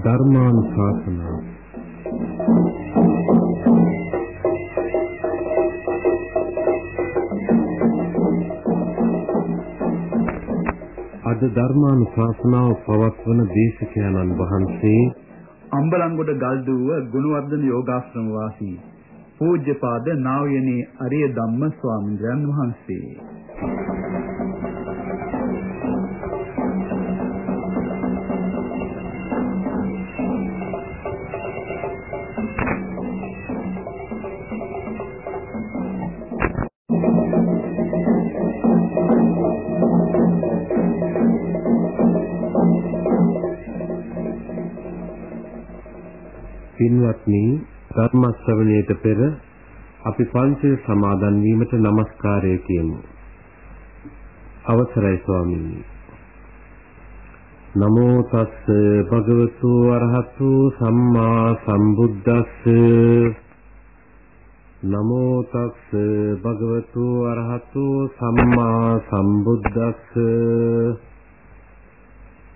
ධර්මානුශාසනා. අද ධර්මානුශාසනාව පවත්වන දේශකයන්න් වහන්සේ අම්බලන්ගොඩ ගල්දුව ගුණවර්ධන යෝගාශ්‍රම වාසී පූජ්‍යපාද නා වූ අරිය ධම්ම ස්වාමීන් වහන්සේ. ධර්ම ශ්‍රවණයට පෙර අපි පංචේ සමාදන් වීමට নমස්කාරය කියමු. අවසරයි ස්වාමීනි. නමෝ තස්ස භගවතු අරහතු සම්මා සම්බුද්දස්ස නමෝ තස්ස භගවතු අරහතු සම්මා සම්බුද්දස්ස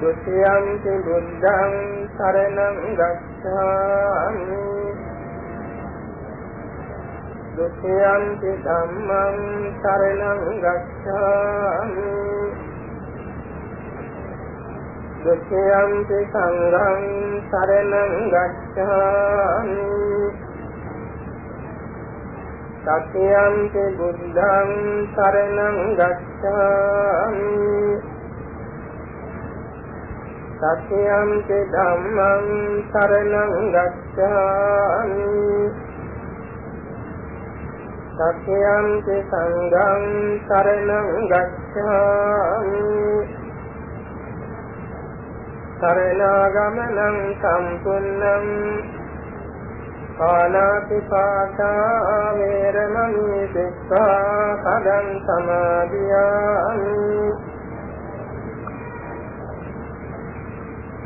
ဒုတိယံသင်္ဘုဒ္ဓံသရဏံဂစ္ဆာမိဒုတိယံသင်္ဓမ္မံသရဏံဂစ္ဆာမိဒုတိယံသင်္သံဃံသရဏံဂစ္ဆာမိတတိယံသင်္ဘုဒ္ဓံသရဏံဂစ္ဆာမိ සත්‍යං ධම්මං සරණං ගච්ඡාමි। සත්‍යං සංඝං සරණං ගච්ඡාමි। සරණාගමනං සම්පූර්ණං। පාණාතිපාතා වේරමණී සික්ඛා පදං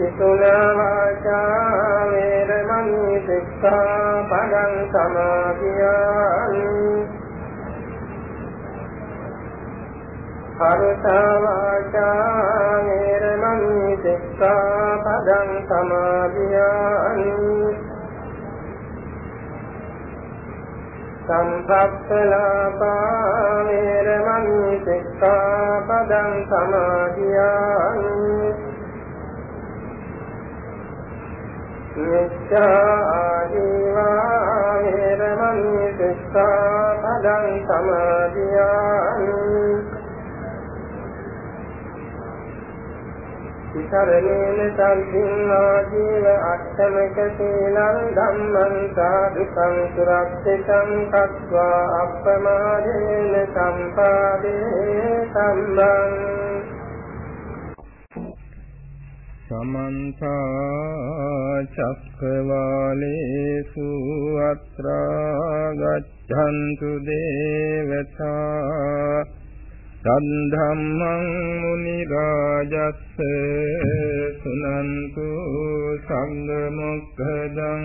සිතුනා වාචා වේරමණී සික්ඛා පදං සමාදියාමි හරතා වාචා වේරමණී සික්ඛා පදං සමාදියාමි සම්පත්තලාපා වේරමණී සික්ඛා පදං සමාදියාමි මිච්ඡා ආජීවා වේරමණී සික්ඛාපදං සමාදියාමි විතරණේන සම්පින් ආජීව අට්ඨමක සීලං ධම්මං සාදුකං සුරක්ෂිතං කତ୍වා අප්පමාදේන සම්පාදේ සම්බං සමන්ත චක්කවාලේසු අත්‍රා ගච්ඡන්තු දේවතා සද්ධම්මං මුනි රාජස්ස සුනන්තු සංඝ මොක්ඛදං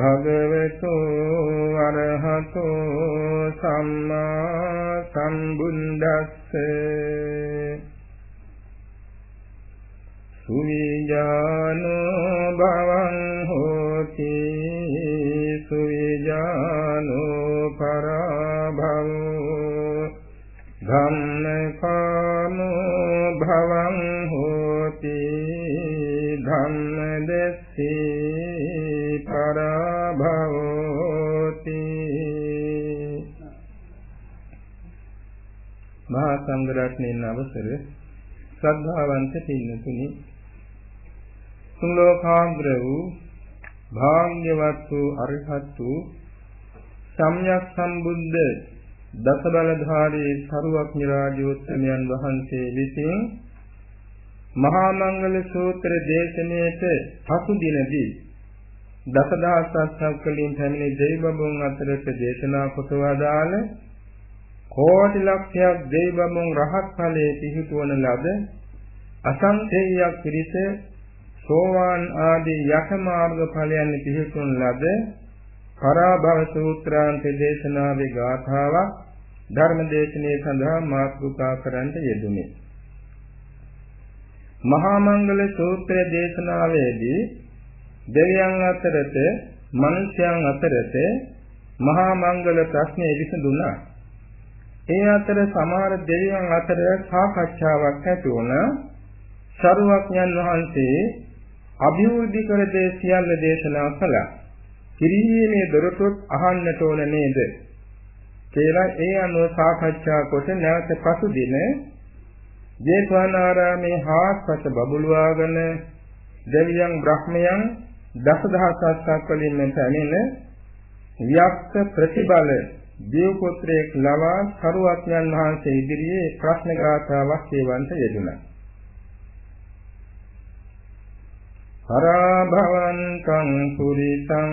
භගවතු අරහතු සම්මා සම්බුද්දස්ස. සුවිජානෝ භවං හෝති සුවිජානෝ පරාභවෝ. ධම්මකාමෝ මහා සංඝ රත්නයේ අවසර ශ්‍රද්ධාවන්ත පින්නතුනි. තුන් ලෝකාග්‍ර වූ භාග්‍යවත් වූ අරිහත් වූ සම්්‍යක් සම්බුද්ධ දස බලධාරී සරුවක් නිරාජෝත්තමයන් වහන්සේ විසින් මහා මංගල සූත්‍ර දේශනාවට පසු දිනදී දසදහසක් වලින් පැමිණි දෙවිබඹුන් අතරට දේශනා කොට වදාළ කෝටි ලක්ෂයක් දෙවිබඹුන් රහත් ඵලයේ පිහිටුවන ලද අසංඛේයයක් පිරිස සෝවාන් ආදී යක මාර්ග ඵලයන් පිහිටුවන ලද පරාභව සූත්‍රාන්ත දේශනාවේ ගාථාවක් ධර්ම දේශනාවේ සඳහා මාතෘකා කරන්නට යෙදුනේ මහා මංගල සූත්‍ර දේශනාවේදී දෙවියන් අතරත මනුෂ්‍යයන් අතරත මහා මංගල ප්‍රශ්නේ විසඳුණා. ඒ අතර සමහර දෙවියන් අතර සාකච්ඡාවක් ඇති වුණා. සරුවක්ඥන් වහන්සේ අභිවෘද්ධි කර දේ සියල්ල දේශනා කළා. කිරීමේ දොරටුත් අහන්නට ඕන නේද? කියලා ඒ අනුව සාකච්ඡා කොට නැවත පසු දින ජේතවනාරාමේ හාස්පස බබළුවාගෙන දෙවියන් බ්‍රහ්මයන් දසදහසක් වලින් පැමිණ වික්ත ප්‍රතිබල දේව පුත්‍රයෙක් ලවා සරුවත්යන් වහන්සේ ඉදිරියේ ප්‍රශ්න ගාථාවක් කියවන්ට යෙදුණා. පරාභවන්තං පුරිසං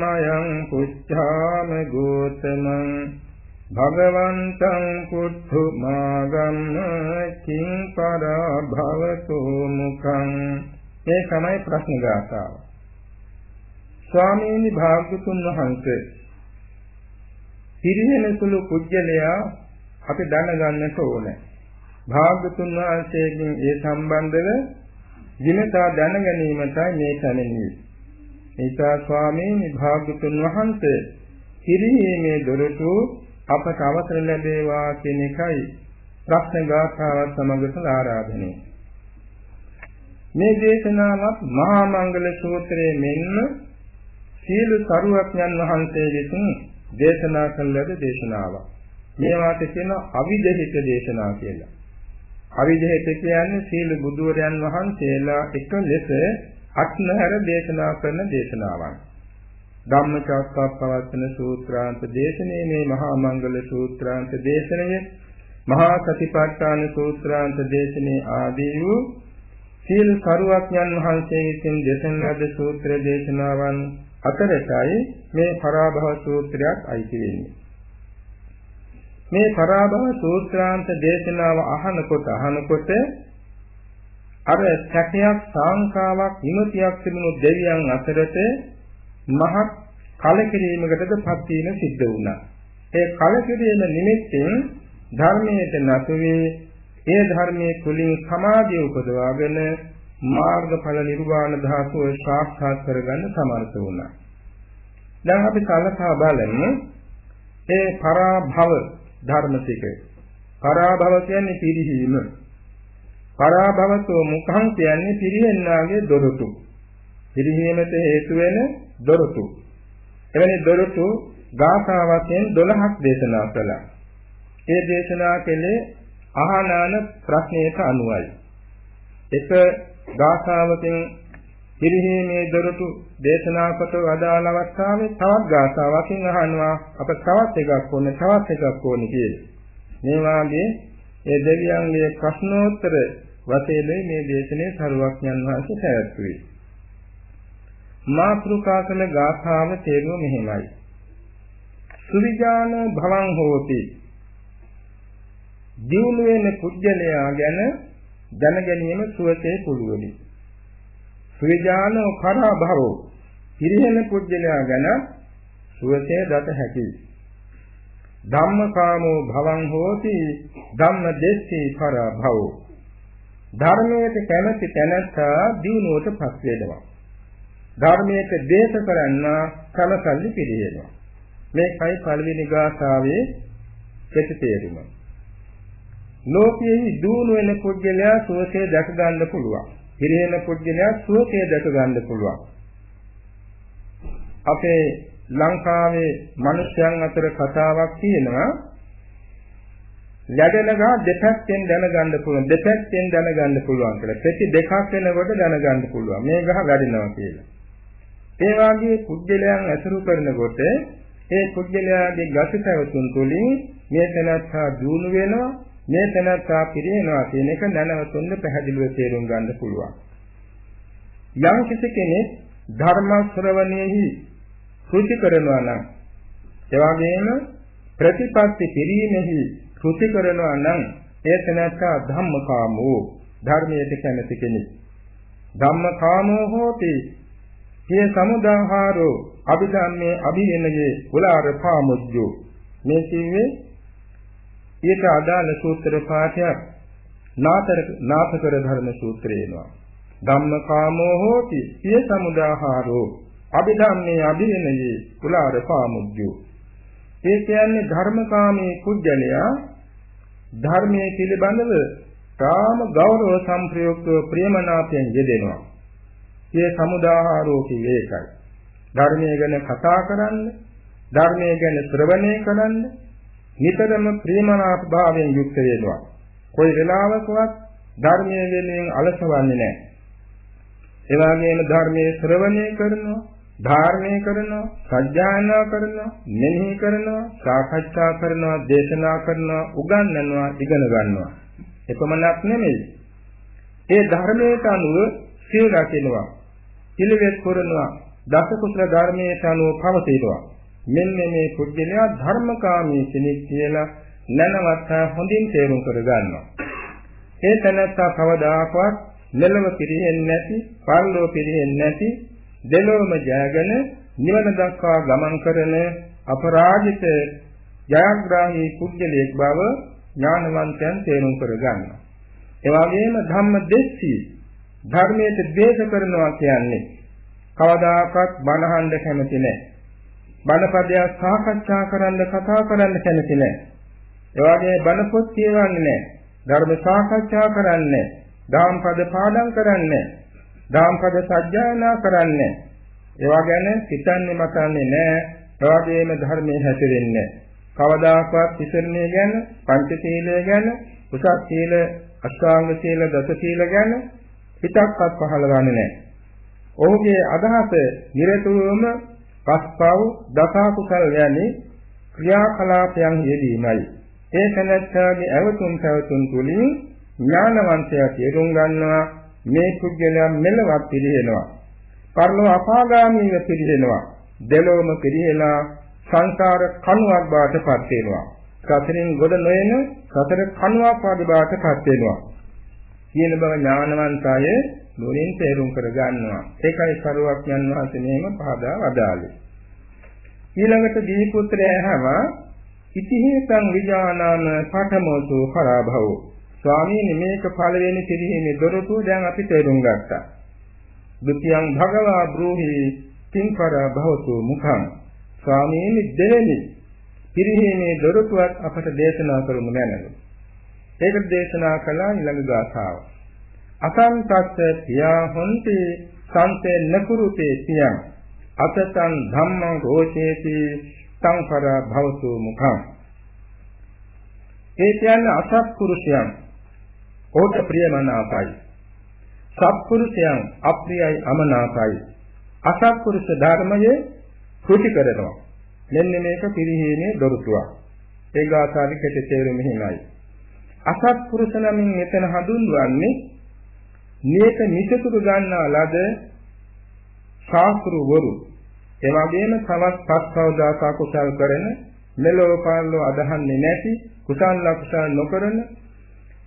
මයං පුච්ඡාම ගෝතමං භගවන්තං පුත්තු මාගම්ම කිං පරාභවතු මුඛං මේ තමයි ප්‍රශ්න ගාථාව. ස්වාමීනි භාග්‍යතුන් වහන්සේ පිරිහෙන සුළු කුජලයා අපි දැනගන්නට ඕනේ. භාග්‍යතුන් වහන්සේගෙන් ඒ සම්බන්ධව විනතා දැන ගැනීමටයි මේ පැමිණියේ. ඒසා ස්වාමීනි භාග්‍යතුන් වහන්සේ පිරිහීමේ දොරටු අපට අවසර ලැබේවා කියන එකයි ප්‍රශ්න ගාථාවත් සමග ආරාධනය. මේ දේශනාවත් මහා මංගල සූත්‍රයේ මෙන්න සීල සරුවඥන් වහන්සේ විසින් දේශනා කළ ලද දේශනාවක්. මේවාට කියන අවිදහිත දේශනා කියලා. අවිදහිත කියන්නේ සීල බුදුරයන් වහන්සේලා එක ලෙස අත්නහර දේශනා කරන දේශනාවක්. ධම්මචක්කප්පවත්තන සූත්‍රාන්ත දේශනේ මේ මහා මංගල සූත්‍රාන්ත දේශනය මහා සතිපට්ඨාන සූත්‍රාන්ත දේශනේ ආදී වූ සීල සරුවඥන් වහන්සේ විසින් දේශන ලද සූත්‍ර දේශනාවන් අතරටයි මේ පරාභව සූත්‍රයක් අයිති වෙන්නේ. මේ පරාභව සූත්‍රාන්ත දේශනාව අහනකොට අහනකොට අර සැකයක් සාංකාවක් විමතියක් තිබුණු දෙවියන් අතරට මහත් කලකිරීමකටදපත් වීම සිද්ධ වුණා. ඒ කලකිරීම නිමිත්තෙන් ධර්මයට නැතුවේ ඒ ධර්මයේ කුලින් සමාධිය උපදවාගෙන මාර්ගඵල නිර්වාණ ධාතුව සාක්ෂාත් කරගන්න සමර්ථ වුණා. දැන් අපි සලකා බලමු ඒ පරාභව ධර්ම ටික. පරාභව කියන්නේ පිරිහීම. පරාභවතෝ මුඛං කියන්නේ පිරිහෙන්නාගේ දොරටු. පිරිහීමට හේතු වෙන දොරටු. එවැනි දොරටු ගාථා වශයෙන් 12ක් දේශනා කළා. ඒ දේශනා කළේ අහනාන ප්‍රශ්නයට අනුවයි. එක ගාථාවකින් පිරිහීමේ දොරටු දේශනා කොට වදාළ අවස්ථාවේ තවත් ගාථාවකින් අහනවා අප තවත් එකක් ඕනේ තවත් එකක් ඕනේ කියලා. මේ වාගේ ඒ දෙවියන්ගේ ප්‍රශ්නෝත්තර වශයෙන් මේ දේශනේ සරුවක්ඥන් වහන්සේ පැවැත්වුවේ. මාත්‍රුකා කළ ගාථාව තේරුම මෙහිමයි. සුවිජාන භවං හෝති. දියුණු වෙන කුජලයා ගැන දැන ගැනීම සුවසේ පුළුවනි. සුවිජාන කරා භවෝ පිරිහෙන කුජලයා ගැන සුවසේ දත හැකියි. ධම්මකාමෝ භවං හෝති ධම්ම දෙස්සී කරා භවෝ ධර්මයට කැමැති තැනැත්තා දිනුවට පස් වෙනවා. ධර්මයට දේශ කරන්නා කලකල්ලි පිළිහෙනවා. මේකයි පළවෙනි ගාථාවේ කෙටි තේරුම. ලෝකයේ දුණු වෙන පුද්ගලයා සුවසේ දැක ගන්න පුළුවන්. පිළිහෙන පුද්ගලයා සුවසේ දැක ගන්න පුළුවන්. අපේ ලංකාවේ මිනිස්යන් අතර කතාවක් තියෙනවා ලැබෙනගා දෙපැත්තෙන් දැනගන්න පුළුවන් දෙපැත්තෙන් දැනගන්න පුළුවන් කියලා. පෙති දෙකක් වෙනකොට දැනගන්න පුළුවන්. මේ ගහ වැඩිනවා කියලා. ඒ වාගේ පුජ්‍යලයන් ඇසුරු කරනකොට ඒ පුජ්‍යලයාගේ ගති පැවතුම් තුළින් මේ තැනත්තා දුණු වෙනවා මේ තැනත්තා පිරිනනවා කියන එක නැනවතුන්ද පැහැදිලිව තේරුම් ගන්න පුළුවන්. යම් කෙනෙක් ධර්ම ශ්‍රවණයෙහි කුචි කරනවා නම් එවාගෙම ප්‍රතිපත්ති පිරීමෙහි කුචි කරනවා නම් ඒ තැනත්තා ධම්මකාමෝ ධර්මයට කැමති කෙනෙක්. ධම්මකාමෝ හෝති සිය සමුදාහාරෝ අභිධම්මේ අභිනයේ කුලාර පාමුජ්ජෝ මේ කිව්වේ ඊට අදාළ සූත්‍ර පාඨයක්. නාතර නාථකර ධර්ම සූත්‍රය එනවා. ධම්මකාමෝ හෝති සිය සමුදාහාරෝ. අභිධම්මේ අභිනයේ කුලාර පාමුජ්ජෝ ඒ කියන්නේ ධර්මකාමී කුජලයා ධර්මයේ පිළිබඳව කාම ගෞරව සම්ප්‍රයුක්තව ප්‍රේමනාපයෙන් යෙදෙනවා. සිය සමුදාහාරෝ කියේ ඒකයි. ධර්මයේ ගැන කතා කරන්න, ධර්මයේ ගැන ශ්‍රවණය කරන්න නිතරම ප්‍රේමනාප භාවයෙන් යුක්ත වෙනවා. කොයි වෙලාවකවත් ධර්මයේ වෙනුවෙන් අලසවන්නේ නැහැ. ඒ වගේම ධර්මයේ ශ්‍රවණය කරනවා, ධාරණය කරනවා, සත්‍යයනා කරනවා, මෙනෙහි කරනවා, සාකච්ඡා කරනවා, දේශනා කරනවා, උගන්වනවා, ඉගෙන ගන්නවා. එපමණක් නෙමෙයි. ඒ ධර්මයට අනුව සිල් රකින්නවා, පිළිවෙත් කරනවා දස කුසල ධර්මයේ අනුව පවතිනවා මෙන්න මේ පුද්ගලයා ධර්මකාමී කෙනෙක් කියලා නැනවත් හොඳින් තේරුම් කරගන්නවා ඒ තැනත්තා කවදාකවත් මෙලව පිරෙන්නේ නැති පරලෝ පිරෙන්නේ නැති දෙලොවම ජයගෙන නිවන දක්වා ගමන් කරන අපරාජිත ජයග්‍රාහී පුද්ගලයෙක් බව ඥානවන්තයන් තේරුම් කරගන්නවා ඒ වගේම ධම්ම දෙස්සී ධර්මයට ද්වේෂ කරනවා කියන්නේ කවදාකවත් බණහඬ කැමති නැහැ. බණපදයක් සාකච්ඡා කරන්න කතා කරන්න කැමති නැහැ. ඒ වගේ බණ පොත් කියවන්නේ නැහැ. ධර්ම සාකච්ඡා කරන්නේ දාම්පද පාඩම් කරන්නේ දාම්පද සජ්ජායනා කරන්නේ ඒවා ගැන හිතන්නේ මතන්නේ නැහැ. ඒ වගේම ධර්මයේ හැසිරෙන්නේ කවදාකවත් ඉතිරණේ ගැන පංචශීලය ගැන උසස් සීල අෂ්ටාංග සීල දස සීල ගැන හිතක්වත් පහළවන්නේ නැහැ. ඔහුගේ අදහස නිරතුරුවම පස්පව් දසකුසල් යන්නේ ක්‍රියාකලාපයන් යෙදීමයි. ඒ තැනැත්තාගේ අවතුම් පැවතුම් තුලින් ඥානවන්තයා තේරුම් ගන්නවා මේ පුද්ගලයා මෙලවත් පිළිහෙනවා. පරලෝ අපාගාමීව පිළිහෙනවා. දෙලොවම පිළිහෙලා සංසාර කණුවක් බාටපත් වෙනවා. සතරින් ගොඩ නොයන සතර කණුවක් වගේ බාටපත් වෙනවා. කියන බව ඥානවන්තය නුවණින් තේරුම් කර ගන්නවා. ඒකයි සරුවක්ඥන් වහන්සේ මෙහෙම පහදා වදාළේ. ඊළඟට දීපුත්‍රය හැම ඉතිහේතං විජානාන පඨමෝසු පරාභව. ස්වාමීනි මේක පළවෙනි පිළිහිමේ දොරටුව දැන් අපි තේරුම් ගත්තා. ဒ ුතියං භගවා බ්‍රෝහි කිංකර භවතු මුඛං. ස්වාමීනි දෙවෙනි පිළිහිමේ දොරටුවත් අපට දේශනා කරමු මැනවි. ඒක දේශනා කළා ඊළඟ ගාථාව. අසංතස්ස පියා හොන්ති සංසේ නකුරුතේ පියං අතතං ධම්මං රෝචේති සංකර භවතු මුඛං. ඒ කියන්නේ අසත්පුරුෂයන්. ඕට ප්‍රියමනාපයි. සත්පුරුෂයන් අප්‍රියයි අමනාපයි. අසත්පුරුෂ ධර්මයේ කුටි කරනවා. මෙන්න මේක පිරිහීමේ දොරටුවක්. ඒ ගාථාවේ කෙටි තේරුම මෙහිමයි අසත්පුරුෂ නමින් මෙතන හඳුන්වන්නේ නියත නිසතුරු ගන්නා ලද ශාස්ත්‍රවරු. ඒ වගේම තවත් පස්වදාස කුසල් කරන මෙලොව පාලෝ අදහන්නේ නැති කුසල් අකුසල් නොකරන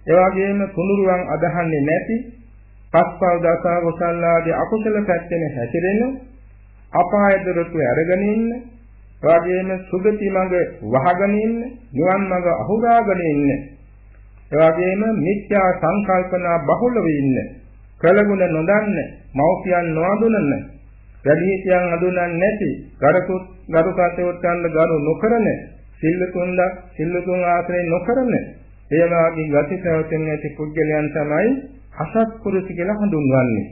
ඒ වගේම තුනුරුවන් අදහන්නේ නැති පස්වදාස කුසල් ආදී අකුසල පැත්තෙන හැසිරෙන අපාය දොරටු අරගෙන ඉන්න එවාගෙම සුගති මඟ වහගෙන ඉන්න නිවන් මඟ අහුරාගෙන ඉන්න එවාගෙම මිත්‍යා සංකල්පනා බහුලව ඉන්න කලගුණ නොදන්න මෞපියන් නොඅඳුනන වැඩිහිටියන් අඳුනන්නේ නැති ගරුකුත් ගරුකටයොත්යන් ගරු නොකරන සිල්ලුතුන්ද සිල්ලුතුන් ආශ්‍රය නොකරන ඒ වාගේ ගති ප්‍රවෘත්තින් ඇති පුද්ගලයන් තමයි අසත්පුරුෂ කියලා හඳුන්වන්නේ.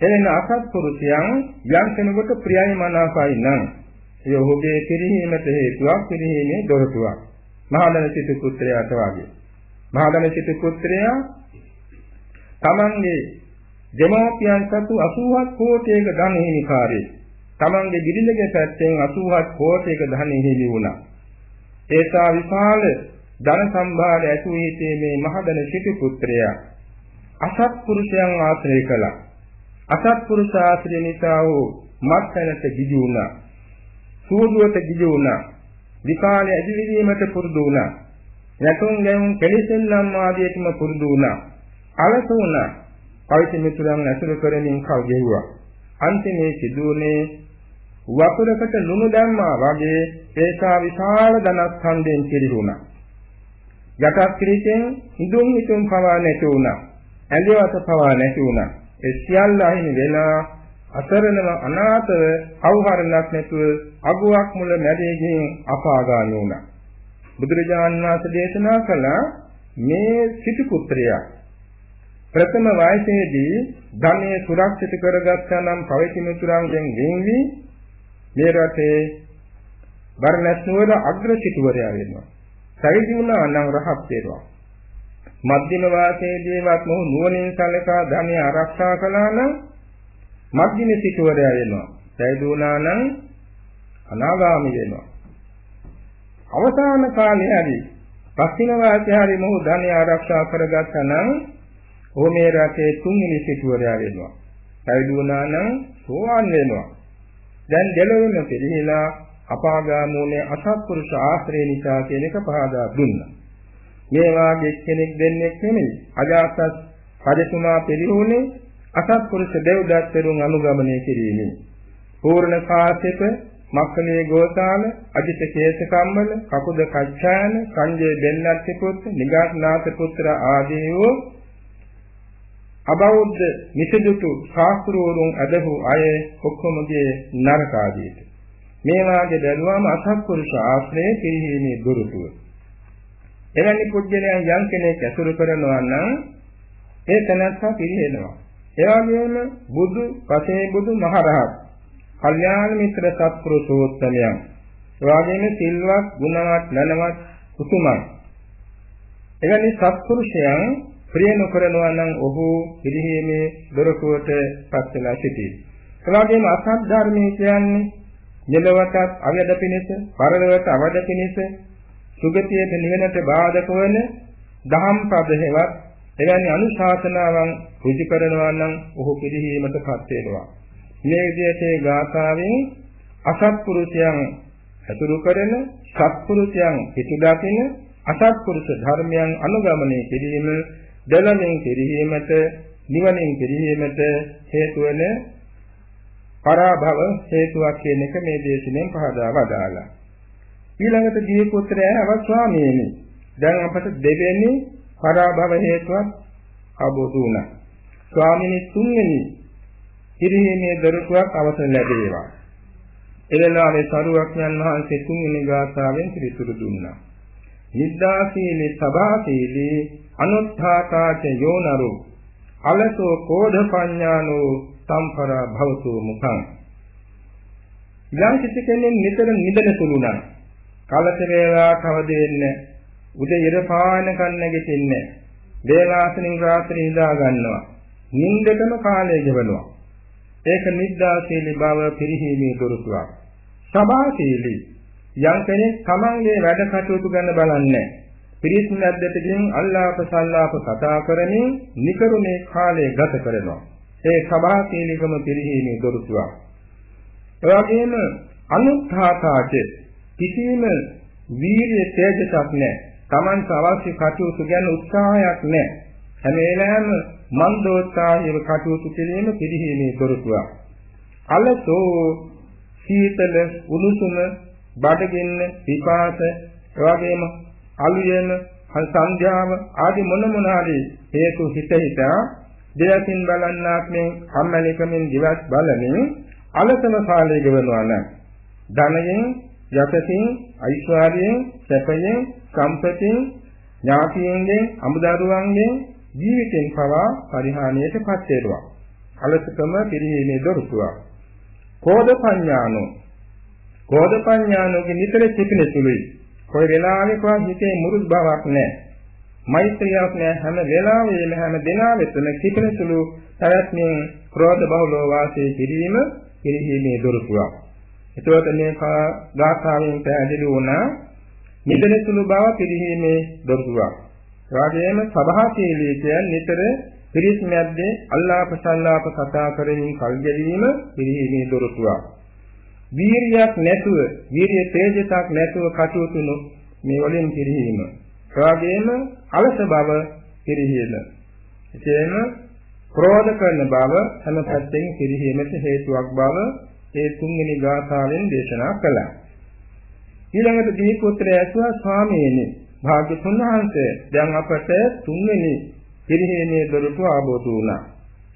එලෙන අසත්පුරුෂයන් යම් කෙනෙකුට ප්‍රියයි මනාපයි නම් ඒ ඔහුගේ පිරිහීමට හේතුවක් පිරිහීමේ දොරටුවක්. මහදන සිටු පුත්‍රයාට වාගේ. මහදන සිටු පුත්‍රයා තමන්ගේ දෙමෝපියන් සතු 87 කෝටියක ධන හිමිකාරයෙක්. තමන්ගේ බිරිඳගේ පැත්තෙන් 87 කෝටියක ධන හිමි වුණා. ඒසා විශාල ධන සම්භාර ඇතු හිතේ මේ මහදන සිටු පුත්‍රයා අසත්පුරුෂයන් ආශ්‍රය කළා. අසත්පුරුෂ ආශ්‍රය නිසා වූ මත්සැනට ගිජු වුණා. සූදුවට ගිජු වුණා. විකාලයේ ඇදිලිවීමට පුරුදු වුණා. යතුන් ගැයුම් කෙලිසෙල්ලම් ආදියටම පුරුදු වුණා. අලස වුණා. පවිත්‍ර මිතුරන් ඇසුරු කරමින් කල් ගෙවුවා. අන්තිමේ සිදුවුනේ වතුරකට ලුණු දැම්මා වගේ ඒසා විශාල ධනස්කන්ධයෙන් පිරිහුණා. යටත් පිළිසෙන් හිඳුන් හිතුම් පවා නැති වුණා. ඇඳවත පවා නැති වුණා. ඒ සියල්ල අහිමි වෙලා අසරණව අනාථව අවහරණක් නැතුව අගුවක් මුල මැදීකින් අපාගාමී වුණා. බුදුරජාණන් වහන්සේ දේශනා කළ මේ සිටු පුත්‍රයා ප්‍රථම වයසේදී ධනෙ සුරක්ෂිත කරගත්තා නම් පවිත්‍ර මිතුරන්ගෙන් වෙන්වි මේ රටේ බර්ණස් නුවර අග්‍ර සිටුවරයා වෙනවා. පැවිදි වුණා නම් රහත් වෙනවා. මධ්‍යම වාසයේදීවත් මොහු නුවණින් සැලකා ධනෙ ආරක්ෂා කළා නම් මධ්‍යම සිටුවරයා වෙනවා. පැවිදි වුණා නම් අනාගාමී වෙනවා. අවසාන කාලේ හරි පස්තින වාසයේ හරි මොහු ධනෙ ආරක්ෂා කරගත්තා නම් ඔහු මේ රටේ තුන්වෙනි සිටුවරයා වෙනවා. පැවිදි වුණා නම් සෝවාන් වෙනවා. දැන් දෙලොවම පිළිහිලා අපාගාමෝනේ අසත්පුරුෂ ආශ්‍රය නිසා කියන එක පහදා දුන්නා. මේ වාගේ කෙනෙක් දෙන්නේ නෙමෙයි. අජාසත් රජතුමා පිළිහුනේ අසත්පුරුෂ දෙව්දත්තරුන් අනුගමනය කිරීමෙන්. පූර්ණ කාශ්‍යප මක්කලේ ගෝසාල අජිත කේසකම්මල කකුද කච්චායන සංජය දෙන්නත් පුත් නිගාස්නාත පුත්‍ර ආදී වූ අබෞද්ධ මිසදුතු ශාස්ත්‍රවරුන් අදහු අය ඔක්කොමගේ නරක ආදීට මේ වාගේ බැලුවාම අසත්පුරුෂ ආශ්‍රය කිරීමේ දුරුතුව. එවැනි පුද්ගලයන් යම් කෙනෙක් ඇසුරු කරනවා නම් ඒ තනත්තා පිළිහෙනවා ඒ වගේම බුදු පසේ බුදු මහරහත් කල්යාණ මිත්‍ර සත්පුරුෂෝත්තමයන් ඒ වගේම සිල්වත් ගුණවත් නනවත් උතුමන් එවැනි සත්පුරුෂයන් ප්‍රිය නොකරනවා නම් ඔහු පිළිහිමේ දොරටුවට පත් වෙලා සිටී. එවාගෙම අසත් ධර්මයේ කියන්නේ මෙලොවටත් අවද පිණිස, පරලොවට අවද පිණිස, සුගතියට නිවනට බාධක වන දහම් පදහෙවත් එවැනි අනුශාසනාවන් රුචි කරනවා නම් ඔහු පිළිහිමටපත් වෙනවා. මේ විදිහට ගාථාවෙන් අසත්පුරුෂයන් අතුරු කරන සත්පුරුෂයන් පිටු දකින අසත්පුරුෂ ධර්මයන් අනුගමනය කිරීම දලමින් කෙරෙහිමට නිවනින් කෙරෙහිමට හේතු වෙන පරාභව හේතුවක් කියන එක මේ දේශනෙන් පහදා වදාලා. ඊළඟට දී පුත්‍රයා අවස්වාමීනි. දැන් අපට දෙවෙනි පරාභව හේතුවක් අවබෝධ වුණා. ස්වාමිනි තුන්වෙනි කිරීමේ දරුවක් අවසන් ලැබේවා. එලෙලාවේ සරුවක්යන් වහන්සේ තුන්වෙනි ගාථාවෙන් පිළිතුරු දුන්නා. නිද්දාසීලේ සබාසීලේ අනුත්ථාතාච යෝනරු අලසෝ කෝධ පඤ්ඤානෝ සම්පරා භවතු මුඛං. යම් කිසි කෙනෙක් නිතර නිදන සුළු නම් කලස වේලා කවදෙන්නේ උදේ ඉර පාන කන්න ගෙතින්නේ වේලාසනින් රාත්‍රී නිදා ගන්නවා. නිින්දටම කාලය ගෙවනවා. ඒක නිද්දාශීලී බව පිරිහීමේ දොරටුවක් සබාශීලී යම් කෙනෙක් තමන්ගේ වැඩ කටයුතු ගැන බලන්නේ පිරිස් මැද්දටකින් අල්ලාප සල්ලාප කතා කරමින් නිකරුණේ කාලය ගත කරනවා. ඒ සභාශීලිකම පිළිහිමේ දොරටුවක්. එවැගේම අනුත්ථාතාච කිසිම වීර්ය තේජසක් නැහැ. Tamanට අවශ්‍ය කටයුතු ගැන උත්සාහයක් නැහැ. හැම වෙලාවෙම මන්දෝත්සාහයව කටයුතු කිරීම පිළිහිමේ දොරටුවක්. අලසෝ සීතල උණුසුම බඩගින්න පිපාස එවැගේම අලුයම සංධ්‍යාව ආදී මොන මොන හරි හේතු හිත හිතා දෙයකින් බලන්නාක් මේ කම්මැලිකමින් දිවස් බලමින් අලසම කාලය ගෙවනවා නම් ධනයෙන් යසකින් ඓශ්වර්යයෙන් සැපයෙන් සම්පතින් ඥාතියෙන්ගෙන් අමුදරුවන්ගෙන් ජීවිතෙන් පවා පරිහානියටපත් වෙනවා. අලසකම පිරිහීමේ දොරටුවක්. කෝධ පඤ්ඤානෝ කෝධ පඤ්ඤානෝගේ නිතර සිටින සුළුයි කොයි වෙලාවෙකවත් හිතේ මුරුදු බවක් නැහැ. මෛත්‍රියක් නැහැ හැම වෙලාවෙම හැම දිනාවෙතම සිටින සුළු පැවැත්මෙන් ක්‍රෝධ බහුලව වාසය කිරීම පිළිහිමේ දොරටුවක්. එතකොට මේ ගාථාවෙන් පැහැදිලි වුණා නිදන සුළු බව පිළිහිමේ දොරටුවක්. එවාගෙම සබහාශීලී කියන්නේ නිතර පිරිස් මැද්දේ අල්ලාප සල්ලාප කතා කරමින් කල් ගැනීම පිළිහිමේ දොරටුවක්. වීරියක් නැතුව වීරිය තේජසක් නැතුව කටයුතු මේ වලින් පිළිහිම. එවාගෙම අලස බව පිළිහිම. එසේම ක්‍රෝධ කරන බව හැම පැත්තෙන් පිළිහිමට හේතුවක් බව ඒ තුන්වෙනි ගාථාවෙන් දේශනා කළා. ඊළඟට දී පුත්‍රය ඇසුවා ස්වාමීනි භාග්‍යතුන් වහන්සේ දැන් අපට තුන්වෙනි පිළිහිමේ දොරටුව ආબોධ වුණා.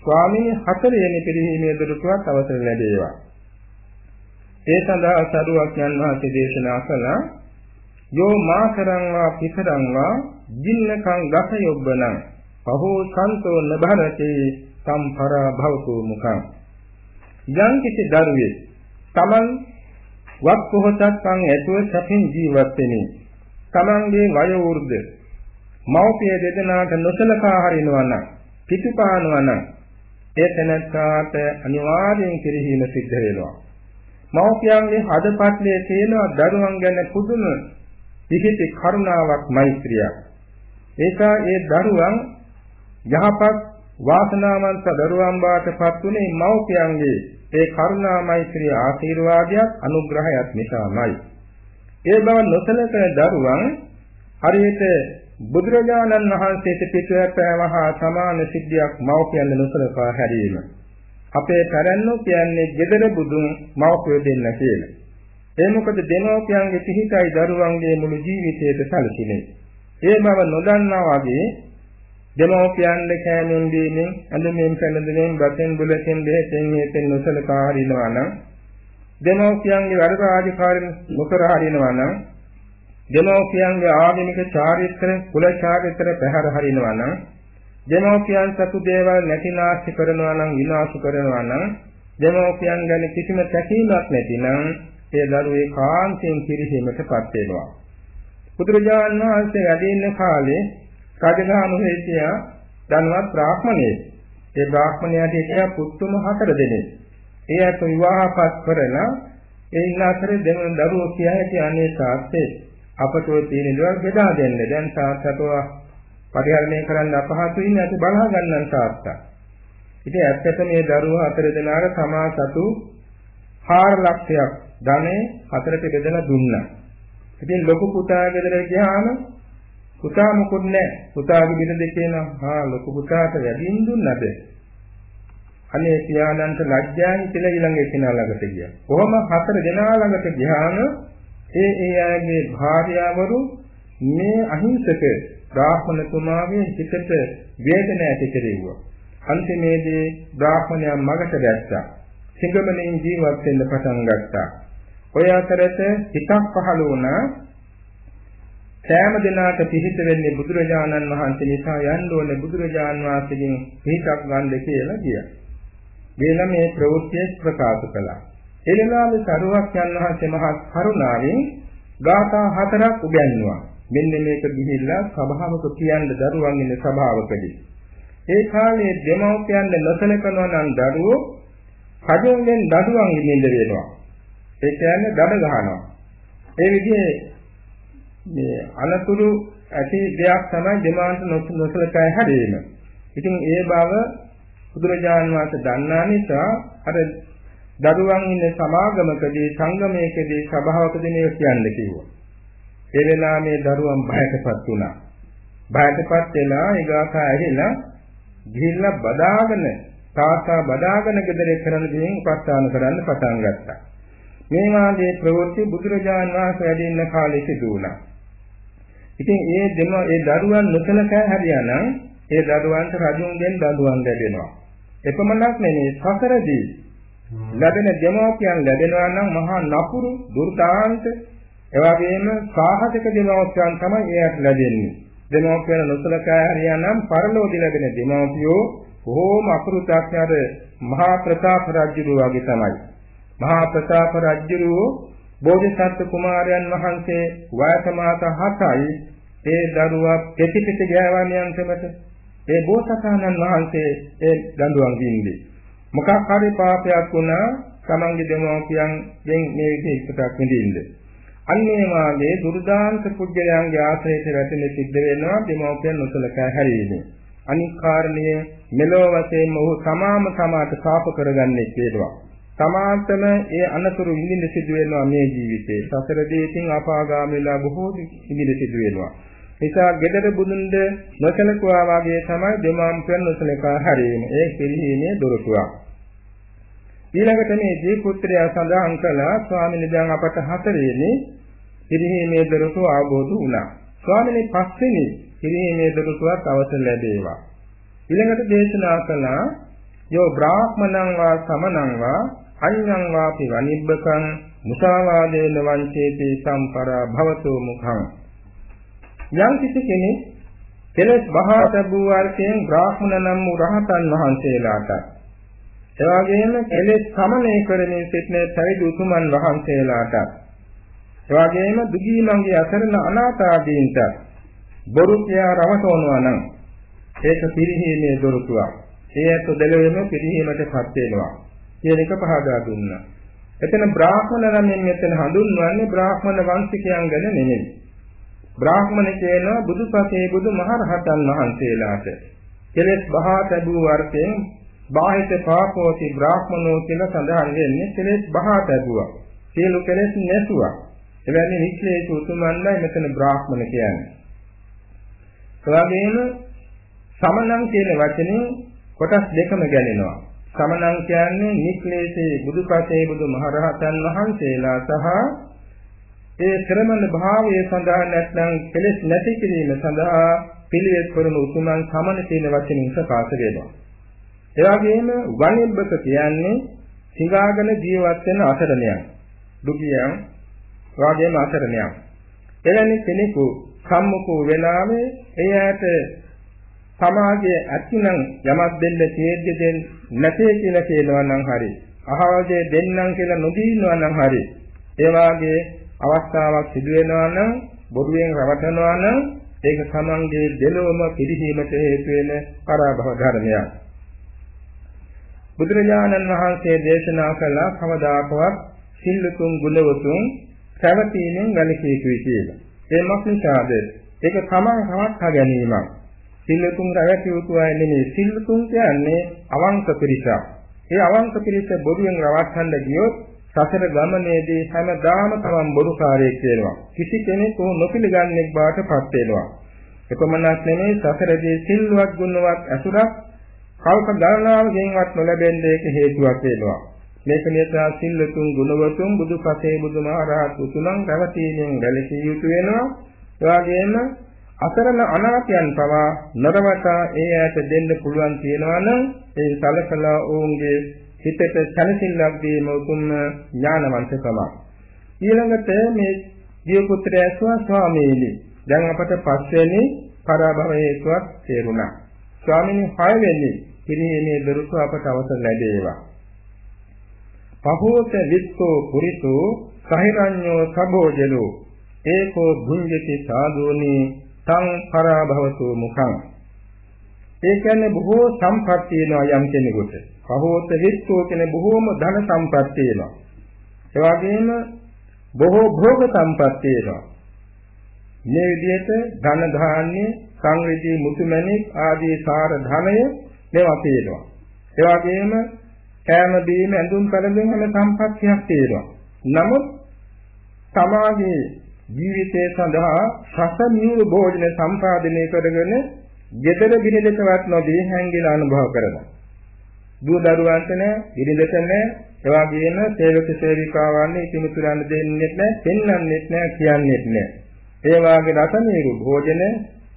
ස්වාමීනි හතරවෙනි පිළිහිමේ දොරටුවත් අවසර ලැබේවා. ඒ සඳහා සරුවක්යන් වහන්සේ දේශනා කළා. යෝ මාකරංවා පිසරංවා ජින්නකං ගත යොබ්බනං පහෝ සන්තෝ නභරති සම්පරා භවතු මුඛං. යම් කිසි දරුවෙක් තමන් වක් පොහොසත්කම් ඇතුව සැපින් ජීවත් වෙමි තමන්ගේ වය වෘද්ධ මෞපිය දෙදෙනාට නොසලකා හරිනවා නම් පිටුපානවා නම් ඒ තැනට අනිවාර්යෙන් කිරීම සිද්ධ වෙනවා. මව්පියන්ගේ හදපත්ලේ තියෙනවා දරුවන් ගැන පුදුම පිහිටි කරුණාවක් මෛත්‍රියක්. ඒක ඒ දරුවන් යහපත් වාසනාවන්ත දරුවන් බාටපත් උනේ මව්පියන්ගේ ඒ කරුණා මෛත්‍රිය ආශිර්වාදයක් අනුග්‍රහයක් නිසාමයි. ඒ බව නොසලකන දරුවන් හරියට බුදුරජාණන් වහන්සේට පිටුවැපෑවහා සමාන සිද්ධියක් මව්පියන් නොසලකා හැරීම. අපේ පැරැන්නෝ කියන්නේ gedara budun මව්පිය දෙන්න කියලා. ඒ මොකද දෙමව්පියන්ගේ පිහිටයි දරුවන්ගේ මුළු ජීවිතයට සැලසෙන්නේ. ඒ බව නොදන්නා වගේ දෙමව්පියන් කෑමෙන් දීමෙන් අඳුමෙන් පැනදෙමින් බතෙන් බුලෙන් දෙහෙන් හේතෙන් නොසලකා හරිනවා නම් දෙමව්පියන්ගේ වැඩ රාජකාරී නොකර හරිනවා නම් දෙමව්පියන්ගේ ආගමික චාරිත්‍ර කුල චාරිත්‍ර පැහැර හරිනවා නම් දෙමෝපියන් සතු දේවල් නැතිනාශ කරනවා නම් විනාශ කරනවා නම් දෙමෝපියන් ගැන කිසිම තැකීමක් නැතිනම් ඒ දරුවේ කාන්තෙන් කිරිහීමටපත් වෙනවා. බුදුරජාණන් වහන්සේ වැඩ ඉන්න කාලේ රජගහනු හේතියා ධනවත් බ්‍රාහ්මණයෙක්. ඒ බ්‍රාහ්මණයාට හිටියා පුතුම හතර දෙනෙක්. ඒ අත විවාහපත් කරලා ඒ ඉන්න අතරේ දෙමළ දරුවෝ කියා හිටිය අනේ තාත්තේ අපට ඔය තියෙන දේවල් බෙදා දෙන්න. දැන් තාත්තට පරිහරණය කරන්න අපහසුයි නැති බලා ගන්නන් තාත්තා. ඉතින් ඇත්තට මේ දරුවෝ හතර දෙනාට තමා සතු 4 ලක්ෂයක් ධනෙ හතරට බෙදලා දුන්නා. ඉතින් ලොකු පුතා ගෙදර ගියාම පුතා මොකුත් නැහැ. පුතාගේ බින දෙකේ නම් හා ලොකු පුතාට වැඩිින් දුන්නද? අනේ පියාණන්ට ලැජ්ජායි කියලා ඊළඟ කෙනා ළඟට ගියා. කොහොම හතර දෙනා ළඟට ගියාම ඒ ඒ අයගේ භාර්යාවරු මේ අහිංසක බ්‍රාහ්මණතුමාගේ හිතට වේදන ඇති කෙරෙව්වා. අන්තිමේදී බ්‍රාහ්මණයා මගට දැස්සා. සිංගමණෙන් ජීවත් වෙන්න පටන් ගත්තා. ඔය අතරත හිතක් පහළ වුණා සෑම දිනකට පිහිට වෙන්නේ බුදුරජාණන් වහන්සේ නිසා යන්න ඕනේ බුදුරජාණන් වහන්සේගෙන් පිහිටක් ගන්න කියලා ගියා. ගේලා මේ ප්‍රවෘත්තිය ප්‍රකාශ කළා. එළනාවේ සරුවක් යන වහන්සේ මහා කරුණාවෙන් ගාථා හතරක් උගන්වුවා. මෙන්න මේක ගිහිල්ලා සභාවක කියන්න දරුවන් ඉන්න සභාවකදී. ඒ කාලේ දෙමව්පියන් නොසලකනවා නම් දරුවෝ කඩෙන්ගෙන් දඩුවම් ඉන්නේ වෙනවා. ඒ කියන්නේ දඩ ගහනවා. ඒ විදිහේ මේ අනතුරු ඇති දෙයක් තමයි දෙමාන්ත නොසලකයි හැදීම. ඉතින් ඒ බව බුදුරජාන් වහන්සේ දන්නා නිසා අර දරුවන් ඉන්න සමාගමකදී සංගමයකදී සභාවකදී මේක කියන්න කිව්වා. ඒ වෙලාව මේ දරුවන් බයටපත් වුණා. බයටපත් වෙලා ඊගාසා ඇහිලා ගිහිල්ලා බදාගෙන තාත්තා බදාගෙන ගෙදර කරන දේෙන් උපස්ථාන කරන්න පටන් ගත්තා. මේ වාගේ ප්‍රවෘත්ති බුදුරජාන් වහන්සේ වැඩ ඉන්න කාලේ සිදු වුණා. ඉතින් ඒ දෙම ඒ දරුවන් නොසලකා හරියානම් ඒ දරුවන්ට රජුන්ගෙන් දඬුවම් ලැබෙනවා. එපමණක් නෙමෙයි සසරදී ලැබෙන දෙමෝපියන් ලැබෙනවා නම් මහා නපුරු දුර්දාන්ත එවාගෙම සාහසික දෙමෝපියන් තමයි එයාට ලැබෙන්නේ. දෙමෝපියන් නොසලකා හරියානම් පරලෝකී ලැබෙන දෙමෝපියෝ බොහෝම අකෘතඥර මහා ප්‍රතාප රජු වගේ තමයි. මහා ප්‍රතාප රජු බෝධිසත්ව කුමාරයන් වහන්සේ වයස මාස 7යි ඒ දරුවා පිටිපිට ගෑවන්නේ අන්තිමට ඒ බෝසතාණන් වහන්සේ ඒ දඬුවම් දීන්නේ මොකක් හරි පාපයක් වුණා තමන්ගේ දෙමෝපියන්ගෙන් මේ විදිහට එකක් විඳින්න. අන්නේ වාගේ දුර්දාන්ත පුජ්‍යයන්ගේ ආශ්‍රයයට වැටෙන සිද්ධ වෙනවා දෙමෝපියන් නොසලකා හැරීමේ. අනික් කාරණය මෙලෝ වශයෙන් ඔහු තමාම තමාට සාප කරගන්නේ කියනවා. තමාටම ඒ අනතුරු විඳින්න සිදු වෙනවා මේ ජීවිතේ. සසරදී ඉතින් අපාගාමීලා බොහෝ විඳින්න සිදු වෙනවා. නිසා gedara බුදුන්ද නොසලකුවා වාගේ තමයි දෙමාම්පියන් නොසලකා හැරීම. ඒ පිළිහිමේ දොරටුවක්. ඊළඟට මේ දී පුත්‍රයා සඳහන් කළා ස්වාමීන් දැන් අපට හතරේනි පිළිහිමේ දොරටුව ආબોධ වුණා. ස්වාමීන් පස්වෙනි පිළිහිමේ දොරටුවක් අවසර ලැබේවා. ඊළඟට දේශනා කළා යෝ බ්‍රාහ්මණං වා සමනං වා අඤ්ඤං වාපි වනිබ්බකං මුසාවාදේන වංචේති සම්පරා භවතෝ මුඛං යම් කිසි කෙනෙක් කෙලස් බහා තබූ වර්ෂයෙන් බ්‍රාහ්මණ නම් වූ රහතන් වහන්සේලාට එවාගෙම කෙලෙස් සමනය කරමින් සිටින පැවිදි උතුමන් වහන්සේලාට එවාගෙම දුගී මංගේ අසරණ අනාථාදීන්ට බොරු කියා රවටවනවා නම් ඒක පිරිහීමේ දොරටුවක්. ඒ ඇත්ත දෙලෙම පිරිහීමටපත් වෙනවා. කියන එක පහදා දුන්නා. එතන බ්‍රාහ්මණ නමින් මෙතන හඳුන්වන්නේ බ්‍රාහ්මණ වංශිකයන් ගැන නෙමෙයි. බ්‍රාහ්මණ කියනවා බුදුපසේ බුදුමහරහතන් වහන්සේලාට. කෙලෙස් බහා තැබූ අර්ථයෙන් බාහිත පාපෝති බ්‍රාහ්මනෝ කියලා සඳහන් වෙන්නේ කෙලෙස් බහා තැබුවා. සියලු කෙලෙස් නැසුවා. එවැනි නික්ලේශ උතුමන්ලයි මෙතන බ්‍රාහ්මණ කියන්නේ. එවැගේම සමනං කියන වචනේ කොටස් දෙකම ගැලෙනවා. සමනං කියන්නේ නික්ලේශේ බුදුපසේ බුදුමහරහතන් වහන්සේලා සහ ඒ ශ්‍රමණ භාවයේ සඳහා නැත්නම් කෙලෙස් නැති කිරීම සඳහා පිළිවෙත් කරන උතුමන් සමන කියන වචනින් ප්‍රකාශ වෙනවා. ඒ වගේම වනිබ්බක කියන්නේ සිඟාගෙන ජීවත් වෙන අසරණයන්. දුකියන් වාගේම අසරණයන්. එවැනි කෙනෙකු සම්මුඛ වෙනාමේ එයාට සමාජයේ ඇතිනම් යමක් දෙන්න තියෙද්දි දෙන්න නැtei කියලා කියනවා නම් හරි. අහවලේ දෙන්නම් කියලා නොදීනවා නම් හරි. ඒ වාගේ අවස්ථාවක් සිදු වෙනවා නම් බොරුවෙන් රවටනවා නම් ඒක සමන්ගේ දෙලොවම පිරිහීමට හේතු වෙන පරාභව ධර්මයක්. බුදුරජාණන් වහන්සේ දේශනා කළ කවදාකවත් සිල්ලුතුන් ගුණවතුන් පැවතීමෙන් වැළකී යුතුයි කියලා. ඒ මොකක්ද? ඒක තමන් හවත්හා ගැනීමක්. සිල්ලුතුන් රැවටිය යුතු අය නෙමෙයි. සිල්ලුතුන් කියන්නේ අවංක පිරිසක්. ඒ අවංක පිරිස බොරුවෙන් රවට්ටන්න ගියොත් සසර ගමනේදී හැමදාම තමන් බොරුකාරයෙක් වෙනවා. කිසි කෙනෙකු නොපිළගන්නෙක් බවට පත් වෙනවා. එපමණක් නෙමෙයි සසරදී සිල්වත් ගුණවත් අසුරක් කල්ප ගණනාවකින්වත් නොලැබෙන්නේ ඒක හේතුවක් වෙනවා. මේක නිසා සිල්ලතුන් ගුණවතුන් බුදුපසේ බුදුමහරහත් උතුණන් රැවටීමෙන් වැළකී යුතු වෙනවා. ඒ වගේම අසරණ අනාථයන් පවා නරවතා ඒ ඈත දෙන්න පුළුවන් තියනවා නම් ඒ සලකලා ඔවුන්ගේ හිතට සැනසෙල්ලක් දීම උතුම් ඥානවන්තකම. ඊළඟට මේ ජීව පුත්‍රය ස්වාමීනි දැන් අපට පස්වෙනි පරාභව හේතුවක් තේරුණා. ස්වාමීනි හයවෙනි පිරිහීමේ දරුසු අපට අවසර ලැබේවා. පහෝත විත්තෝ පුරිතෝ සහිරඤ්ඤෝ සබෝජලෝ ඒකෝ භුඤ්ජති සාදෝනි තං පරාභවතු මුඛං. ඒ කියන්නේ බොහෝ සම්පත් තියෙනවා යම් කෙනෙකුට. පහෝත විත්තෝ කියන්නේ බොහෝම ධන සම්පත් තියෙනවා. ඒ වගේම බොහෝ භෝග සම්පත් තියෙනවා. මේ විදිහට ධන ධාන්‍ය, සංවිධි මුතුමැණික් ආදී සාර ධනය මේවා තියෙනවා. ඒ වගේම කෑම බීම ඇඳුම් පැළඳුම් හැම සම්පත්තියක් තියෙනවා. නමුත් සමාජයේ ජීවිතය සඳහා රසමියු භෝජන සම්පාදනය කරගෙන gedara ගිනිදෙකවත් නොදී හැංගිලා අනුභව කරනවා. දුව දරුවන්ට නෑ, ගිනිදෙක නෑ, එවාගෙම සේවක සේවිකාවන් ඉතිමුතුරන් දෙන්නෙත් නෑ, පෙන්වන්නෙත් නෑ, කියන්නෙත් නෑ. ඒ වාගේ රසමියු භෝජන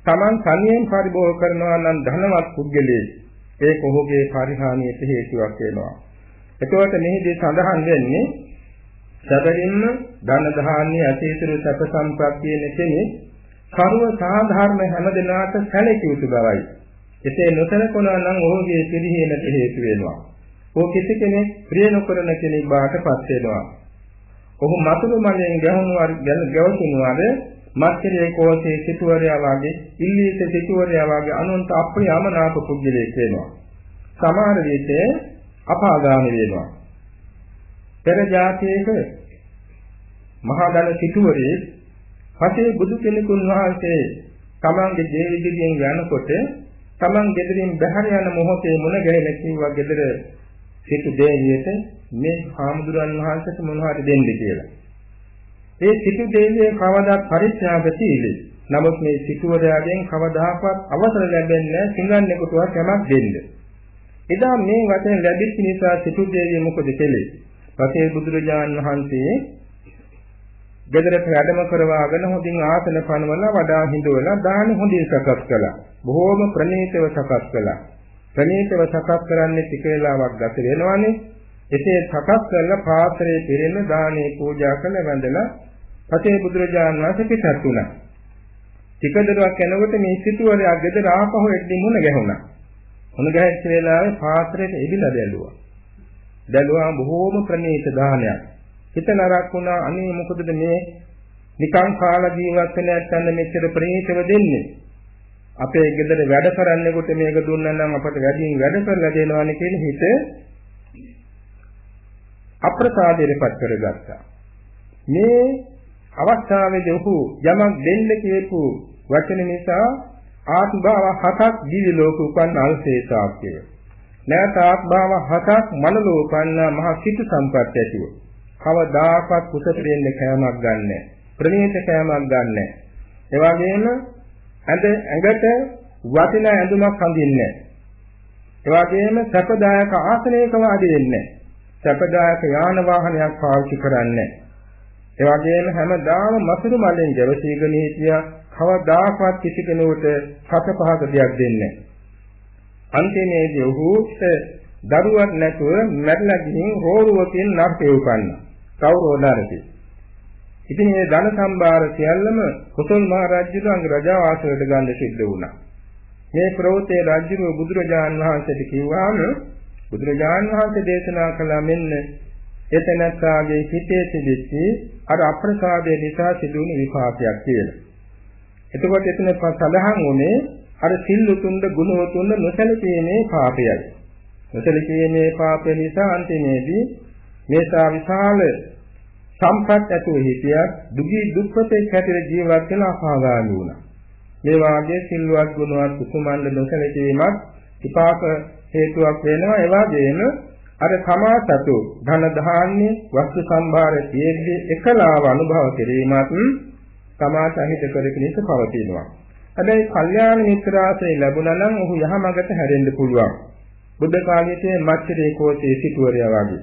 Taman තනියෙන් පරිභෝග කරනවා නම් ධනවත් පුද්ගලයෙක් ඒක ඔහුගේ පරිහානියට හේතුවක් වෙනවා. එතකොට මෙහිදී සඳහන් වෙන්නේ සැබවින්ම ධන ධාන්‍ය අසීතුරු සැප සම්පත් කියන කෙනෙක් කරුව සාධාරණ හැම දිනාට සැලකිය යුතු බවයි. එසේ නොසලකනවා නම් ඔහුගේ පිළිහෙලට හේතු වෙනවා. ඔහු කිසි කෙනෙක් ප්‍රිය නොකරන කෙනෙක් බාටපත් වෙනවා. ඔහු මතුළු මලෙන් ගැහුණු ගැවතුණු අර මත්කරේ කෝසේ සිටුවරයා වගේ ඉල්ලීස සිටුවරයා වගේ අනුන්ට අප්‍රියමනාප පුද්ගලයෙක් වෙනවා. සමහර විට අපාගාමී වෙනවා. පෙර જાතියක මහා දන සිටුවරේ පසේ බුදු කෙනෙකුන් වහන්සේ තමන්ගේ දේවිදිගෙන් යනකොට තමන් ගෙදරින් බැහැර යන මොහොතේ මුණ ගැහෙන කිව්වා ගෙදර සිටු දේවියට මේ හාමුදුරන් වහන්සේට මොනවද දෙන්න කියලා. ඒ සිටු දේවිය කවදාත් පරිත්‍යාගශීලී. නමුත් මේ සිටුවරයාගෙන් කවදාකවත් අවසර ලැබෙන්නේ සිඟන්නේකටවත් යමක් දෙන්න. එදා මේ වචන ලැබිච්ච නිසා සිටු දේවිය මොකද කළේ? පසේ බුදුරජාන් වහන්සේ ගෙදරට වැඩම කරවාගෙන හොඳින් ආසන පනවලා වඩා හිඳවලා දාන හොඳින් සකස් කළා. බොහෝම ප්‍රණීතව සකස් කළා. ප්‍රණීතව සකස් කරන්නේ ටික වේලාවක් ගත වෙනවානේ. එසේ සකස් කරලා පාත්‍රයේ පිරෙන දානේ පූජා කළ වැඳලා පසේ බුදුරජාණන් වහන්සේ පිටත් වුණා. ටික දරුවක් යනකොට මේ සිටුවරයා ගෙදර ආපහු එද්දී මුණ ගැහුණා. මුණ ගැහිච්ච වෙලාවේ පාත්‍රයට එබිලා දැල්ලුවා. දැල්ුවා බොහෝම ප්‍රණීත දානයක්. හිත නරක් වුණා අනේ මොකදද මේ නිකං කාලා ජීවත් වෙන නැත්නම් මෙච්චර ප්‍රණීතව දෙන්නේ. අපේ ගෙදර වැඩ කරන්නකොට මේක දුන්නා නම් අපට වැඩියෙන් වැඩ කරලා දෙනවානේ කියන හිත අප්‍රසාදයටපත් කරගත්තා. මේ අවස්ථාවේදී ඔහු යමක් දෙන්න කියපු වචන නිසා ආත්ම භාව හතක් දිවි ලෝක උපන් අල්සේසාක්කය. නැවත ආත්භාව හතක් මනලෝ උපන්න මහ සිත සම්පත් ඇතිව. කවදාකවත් කුසට දෙන්න කෑමක් ගන්නෑ. ප්‍රණීත කෑමක් ගන්නෑ. ඒ වගේම ඇඳ ඇඟට වටිනා ඇඳුමක් අඳින්නේ ඒ වගේම සැපදායක ආසනයක වාඩි වෙන්නේ සැපදායක යාන වාහනයක් පාවිච්චි කරන්නේ ඒ වගේම හැමදාම මසුරු මලෙන් ජවසීගෙන හිටියා කවදාකවත් කිසි කෙනෙකුට සත පහක දෙයක් දෙන්නේ නැහැ. අන්තිමේදී ඔහුට දරුවක් නැතුව මැරිලා ගිහින් රෝරුවකින් නර්තේ උපන්නා. කවුරෝ නරකේ. ඉතින් මේ ධන සම්භාර සියල්ලම කුසල් මහ රජුගේ රජා වාසයට ගන්න සිද්ධ වුණා. මේ ප්‍රවෘත්තේ රජුගේ බුදුරජාන් වහන්සේට කිව්වාම බුදුරජාන් වහන්සේ දේශනා කළා මෙන්න එතනත්තාගේ හිතේ තිබිච්ච අර අප්‍රසාදයේ නිසා සිදුවුණු විපාකයක් කියලා. එතකොට එතන සඳහන් වුණේ අර සිල් උතුම්ද ගුණ උතුම්ද නොසැලකීමේ පාපයයි. නොසැලකීමේ පාපය නිසා අන්තිමේදී මේසා විශාල සම්පත් ඇතුව හිටියත් දුගී දුක්ඛතේ කැටිර ජීවත් වෙන අපාගාමී වුණා. මේ වාගේ සිල්වත් ගුණවත් කුසුමන්ද නොසැලකීමත් විපාක හේතුවක් වෙනවා. ඒ වගේම අර සමාසතු ධන ධාන්‍ය වස්තු සම්භාර තියෙද්දී එකලාව අනුභව කිරීමත් සමාසහිත කරගෙන ඉත පවතිනවා. හැබැයි කල්යාණ මිත්‍රාශ්‍රය ලැබුණා නම් ඔහු යහමඟට හැරෙන්න පුළුවන්. බුද්ධ කාලයේ මච්චරේ කෝසේ සිටුවරයා වගේ.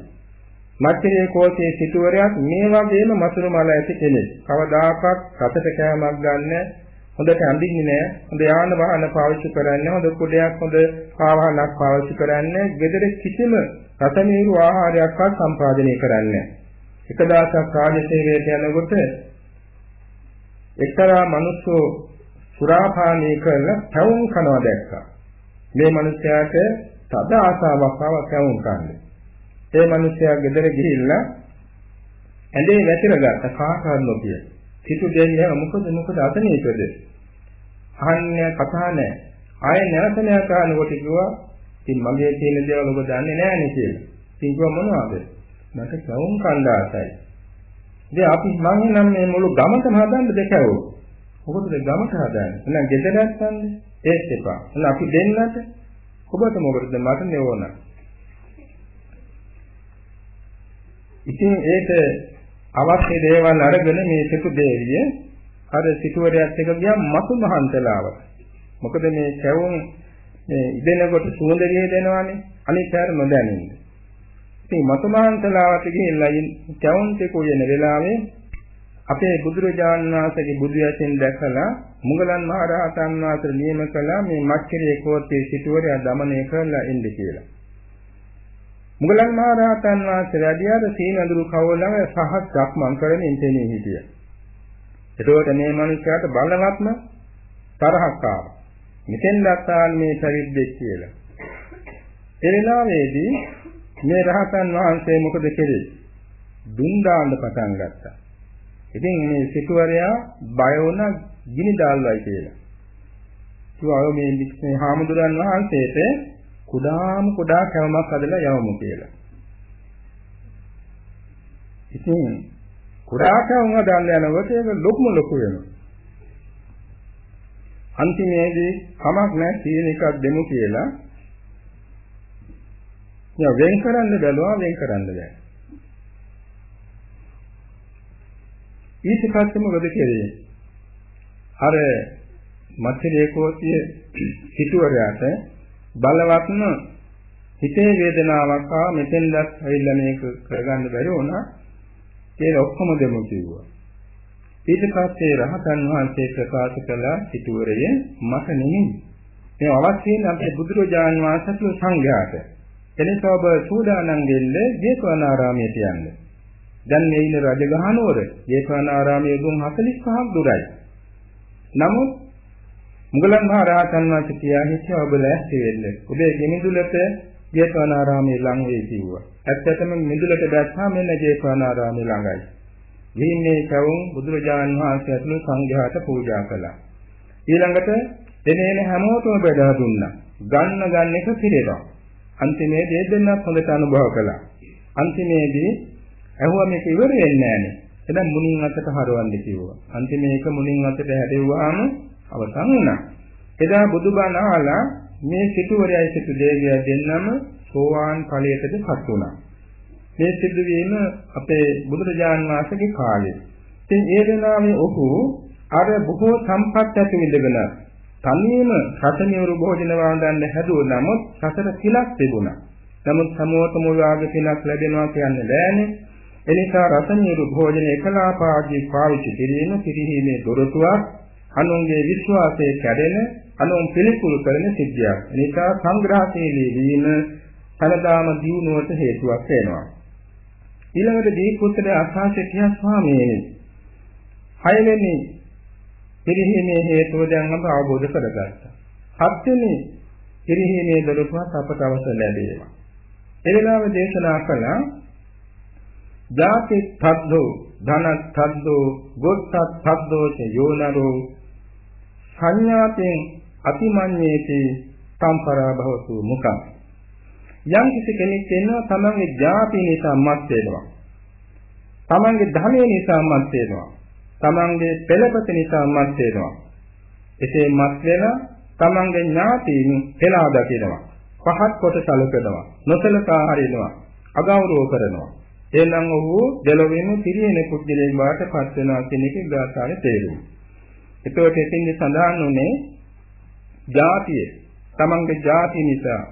මච්චරේ කෝසේ සිටුවරයාත් මේ වගේම මසුරු මල ඇති කෙනෙක්. කවදාකවත් රසට කෑමක් ගන්න හොඳට අඳින්නේ නැහැ. හොඳ යාන වාහන පාවිච්චි කරන්නේ හොඳ කුඩයක් හොඳ පාවහනක් පාවිච්චි කරන්නේ. ගෙදර කිසිම රසමීරු ආහාරයක්වත් සම්පාදනය කරන්නේ එක දවසක් රාජසේවයට යනකොට එක්තරා මිනිස්සු සුරාපානය කරලා පැවුම් කනවා දැක්කා. මේ මිනිස්යාට තද ආසාවක් ආව පැවුම් කන්න. ඒ මිනිස්යා ගෙදර ගිහිල්ලා ඇඳේ වැතිරගත්ත කාකාර නොකිය. සිටු දෙන්නේ මොකද මොකද අතනේකද? අහන්නේ කතා නැහැ. ආයෙ නැවත නැවත අහනකොට කිව්වා ඉතින් මගේ තියෙන දේවල් ඔබ දන්නේ නැහැ නේ කියලා. ඉතින් කිව්වා මොනවද? මට පැවුම් කන්න ආසයි. ඉතින් අපි මම නම් මේ මුළු ගමකම හදන්න දෙකවෝ. මොකටද ගමට හදාන්නේ? එහෙනම් ගෙදර නැත්තන්ද? ඒත් එපා. එහෙනම් අපි දෙන්නට ඔබට මොකටද මට නෙවෝන. ඉතින් ඒක අවශ්‍ය දේවල් අරගෙන මේ සිටු දේවිය අර සිටුවරයත් එක්ක ගියා මතු මහන්තලාවට. මොකද මේ කැවුම් මේ ඉදෙනකොට සුවඳ විහෙදෙනවානේ. අනිත් හැර නොදැනෙන්නේ. ඉතින් මතු මහන්තලාවට ගිහිල්ලා කැවුම් ටික උයන වෙලාවේ අපේ බුදුරජාණන් වහන්සේගේ බුදු යසින් දැකලා මුගලන් මහ රහතන් වහන්සේ නියම කළා මේ මච්චරේ කෝත්තේ සිටුවරයා দমনය කරලා ඉන්න කියලා. මුගලන් මහ රහතන් වහන්සේ වැඩියාද සීනඳුරු කවලම සහස්යක් මං කරමින් තෙනේ හිටියා. එතකොට මේ මිනිස්යාට බලවත්ම තරහක් ආවා. මෙතෙන් දැක්කාන් මේ පරිද්දෙක් කියලා. ඒ වෙලාවේදී මේ රහතන් වහන්සේ මොකද කෙරේ? දුන් දාන්න පටන් ගත්තා. ඉතින් මේ සිටුවරයා බය වුණා ගිනි දාල්වයි කියලා. කිව්වා මේ මේ හාමුදුරන් වහන්සේට කුඩාම කුඩා කැවමක් හදලා යවමු කියලා. ඉතින් කුඩා කැවම හදන්න යනකොට ඒක ලොකුම ලොකු වෙනවා. අන්තිමේදී කමක් නැහැ සීන එකක් දෙමු කියලා. යා වෙන් කරන්න බැලුවා වෙන් කරන්න බැහැ. ඊට පස්සේ මොකද කෙරේ? අර මත්ස්‍ය කෝටිය සිටුවරයාට බලවත්ම හිතේ වේදනාවක් ආ මෙතෙන්දත් ඇවිල්ලා මේක කරගන්න බැරි වුණා. ඒක ඔක්කොම දෙමු කිව්වා. ඊට පස්සේ රහතන් වහන්සේ ප්‍රකාශ කළ සිටුවරය මට නෙමෙයි. මේ අවශ්‍යයෙන් අපේ බුදුරජාන් වහන්සේගේ සංඝයාට. එනිසා ඔබ සූදානම් වෙන්නේ ජේතවනාරාමයට යන්න. දැන් මේ ඉන්න රජගහනුවර ජේතවනාරාමයේ දුන් 45ක් දුරයි. නමුත් මුගලන් මහ රහතන් වහන්සේ කියා හිටියා ඔබ ලෑස්ති වෙන්න. ඔබේ ගෙමිදුලට ජේතවනාරාමයේ ළඟ වේ කිව්වා. ඇත්තටම මිදුලට දැස්සා මෙන්න ජේතවනාරාමයේ ළඟයි. ගිහින් මේ කවුන් බුදුරජාණන් වහන්සේ ඇතුළු සංඝයාට පූජා කළා. ඊළඟට දෙනේන හැමෝටම බෙදා දුන්නා. ගන්න ගන්න එක පිළිවෙලා. අන්තිමේදී දෙන්නත් හොඳට අනුභව කළා. අන්තිමේදී ඇහුවා මේක ඉවර වෙන්නේ නැහනේ. එදා මුණින් අතට හරවන්න කිව්වා. අන්තිමේ එක මුණින් අතට හැදෙව්වාම අවසන් වුණා. එදා බුදුබණ අහලා මේ සිටුවරයයි සිටු දේවිය දෙන්නම සෝවාන් ඵලයටදපත් වුණා. මේ සිදුවීම අපේ බුදුරජාන් වහන්සේගේ කාලේ. ඉතින් ඒ වෙනාවේ ඔහු අර බොහෝ සම්පත් ඇති විදගෙන තනියම රතනියරු භෝජන වන්දන්න හැදුව නමුත් සතර කිලක් තිබුණා. නමුත් සමෝතම වාගේ පිනක් ලැබෙනවා කියන්නේ බෑනේ. එනිසා රසණීය භෝජන එකලාපාදී පාවිච්චි කිරීම පිරිහීමේ දොරටුවක් අනුන්ගේ විශ්වාසයේ කැඩෙන අනුන් පිළිකුල් කරන සිද්ධියක්. එනිසා සංග්‍රහශීලී වීම සලදාම දියුණුවට හේතුවක් වෙනවා. ඊළඟට දීපුත්‍ර අසාසිතිය ස්වාමීනි. හයවෙනි පිරිහීමේ හේතුව දැන් අප අවබෝධ කරගත්තා. හත්වෙනි පිරිහීමේ දොරටුවක් අපට අවසර ලැබේවා. ඒ වෙලාව දේශනා කළා ජාති තද්දෝ ධන තද්දෝ ගොත්ත තද්දෝ ච යෝනරෝ සංඥාතෙන් අතිමඤ්ඤේති සම්පරා භවතු මුඛං. යම් කිසි කෙනෙක් ඉන්නවා තමන්ගේ ජාති නිසා මත් වෙනවා තමන්ගේ ධනය නිසා මත් වෙනවා තමන්ගේ පෙළපත නිසා මත් වෙනවා එසේ මත් වෙන තමන්ගේ ඥාතීන් පෙළා දකිනවා. පහත් කොට සැලකනවා. නොසලකා හරිනවා. අගෞරව කරනවා. එනම් ඔහු දෙලොවෙම පිරියෙන කුජලයෙන් වාටපත් වෙනවා කියන එක ගාථාවේ තේරුම. එතකොට එතින්ද සඳහන් උනේ ජාතිය. තමන්ගේ ජාතිය නිසා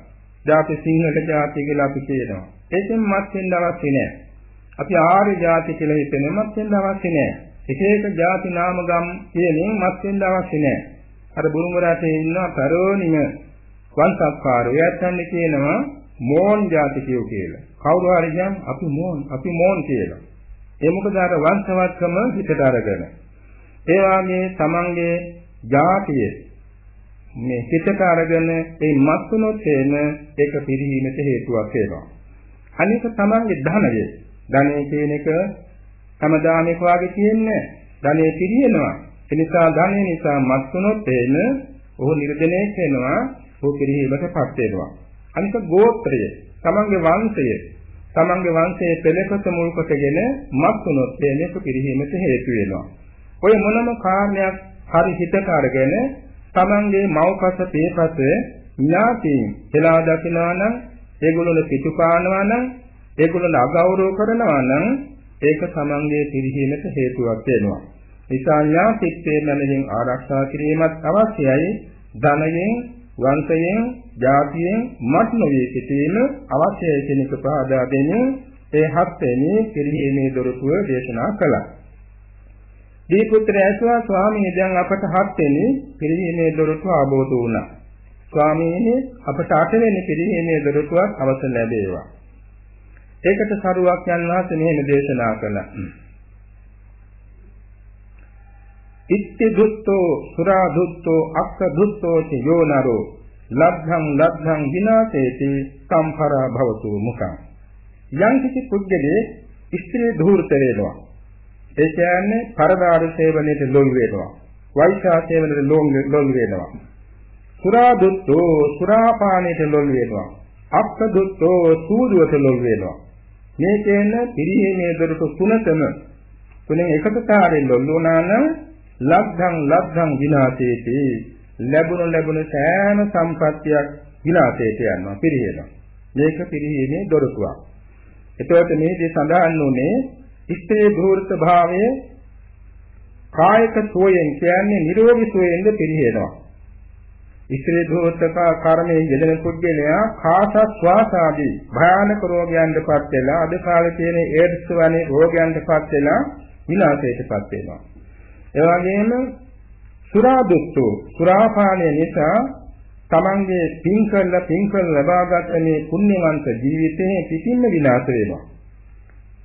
ජාති සිංහල ජාතිය කියලා අපි කියනවා. ඒකෙන් මත් වෙන්න අවශ්‍ය නැහැ. අපි ආර්ය ජාති කියලා හිතෙන මත් වෙන්න අවශ්‍ය නැහැ. එක එක ජාති නාම ගම් කියමින් මත් වෙන්න අවශ්‍ය නැහැ. අර බුරුම රටේ ඉන්න පරෝණිම වංශස්කාරය යැත්තන්නේ කියනවා මෝන් ජාතිකයෝ කියලා. කවුරු හරි කියන් අපි මෝන් අපි මෝන් කියලා. ඒ මොකද අර වංශවත්කම හිතට අරගෙන. ඒ වාගේ තමන්ගේ ජාතිය මේ හිතට අරගෙන ඒ මත්තුනොත් එන ඒක පිරිහීමට හේතුවක් වෙනවා. අනික තමන්ගේ ධනය. ධනය කියන එක හැමදාම එක වාගේ තියෙන්නේ ධනෙ පිරියනවා. ඒ නිසා ධනෙ නිසා මත්තුනොත් එන ඔහු නිර්දනය වෙනවා. ඔහු පිරිහීමටපත් වෙනවා. අනික ගෝත්‍රය තමන්ගේ වංශය තමන්ගේ වංශයේ පෙළපත මුල් කොටගෙන මත් වුණොත් මේක පිරිහීමට හේතු වෙනවා. ඔය මොනම කාරණයක් හරි හිතට අරගෙන තමන්ගේ මව්පස පේපස ඥාතීන් කියලා දකිනවා නම් ඒගොල්ලෝ පිටු පානවා නම් ඒගොල්ලෝ අගෞරව කරනවා නම් ඒක තමන්ගේ පිරිහීමට හේතුවක් වෙනවා. නිසා ඥාතිත්වයේ මනමින් ආරක්ෂා කිරීමත් අවශ්‍යයි. ධනයෙන්, වංශයෙන්, ජාතියෙන් මත් නොවේ සිටීම අවශ්‍යයි කියන එක පහදා දෙමින් ඒ හත්වෙනි පිරිහීමේ දොරටුව දේශනා කළා. දීපුත්‍ර ඇසුවා ස්වාමීන් දැන් අපට හත්වෙනි පිරිහීමේ දොරටුව ආબોධ වුණා. ස්වාමීනි අපට අටවෙනි පිරිහීමේ දොරටුවක් අවසන් ලැබේවා. ඒකට සරුවක් යන වාසේ මෙහෙම දේශනා කළා. ඉත්ති දුත්තෝ සුරා දුත්තෝ අක්ක දුත්තෝ ච යෝනරෝ ලබ්ධං ලබ්ධං විනාශේති සම්පරා භවතු මුඛං යම් කිසි පුද්ගලයේ ස්ත්‍රී ධූර්ත වේනවා ඒ කියන්නේ පරදාර සේවනයේ ලොල් වේනවා. වෛශා සේවනයේ ලොල් වේනවා. සුරා දුත්තෝ සුරාපානයේ ලොල් වේනවා. අක්ක දුත්තෝ සූදුවට ලොල් වේනවා. මේ කියන පිරිහීමේ දොරටු තුනකම තුනෙන් එකතරෙන් ලොල් වුණා නම් ලබ්ධං ලබ්ධං විනාශේති. ලැබුණු ලැබුණු සෑම සම්පත්තියක් විනාශයට යනවා පිරිහෙනවා. මේක පිරිහීමේ දොරටුවක්. එතකොට මේකේ සඳහන් වුණේ ඉස්ත්‍රී භූර්ත භාවයේ කායික සෝයෙන් කියන්නේ නිරෝගී සෝයෙන්ද පිරිහෙනවා ඉස්ත්‍රී භූර්තක කර්මයේ යෙදෙන පුද්ගලයා කාස ශ්වාස ආදී භයානක රෝගයන්ටපත් වෙලා අද කාලේ තියෙන ඒඩ්ස් වැනි රෝගයන්ටපත් වෙලා විනාශයටපත් වෙනවා ඒ වගේම සුරා දුක්ඛෝ සුරාපානය නිසා තමන්ගේ පින් කරලා පින් කරලා ලබාගත් මේ පුණ්‍යවන්ත ජීවිතේ පිටින්ම විනාශ වෙනවා.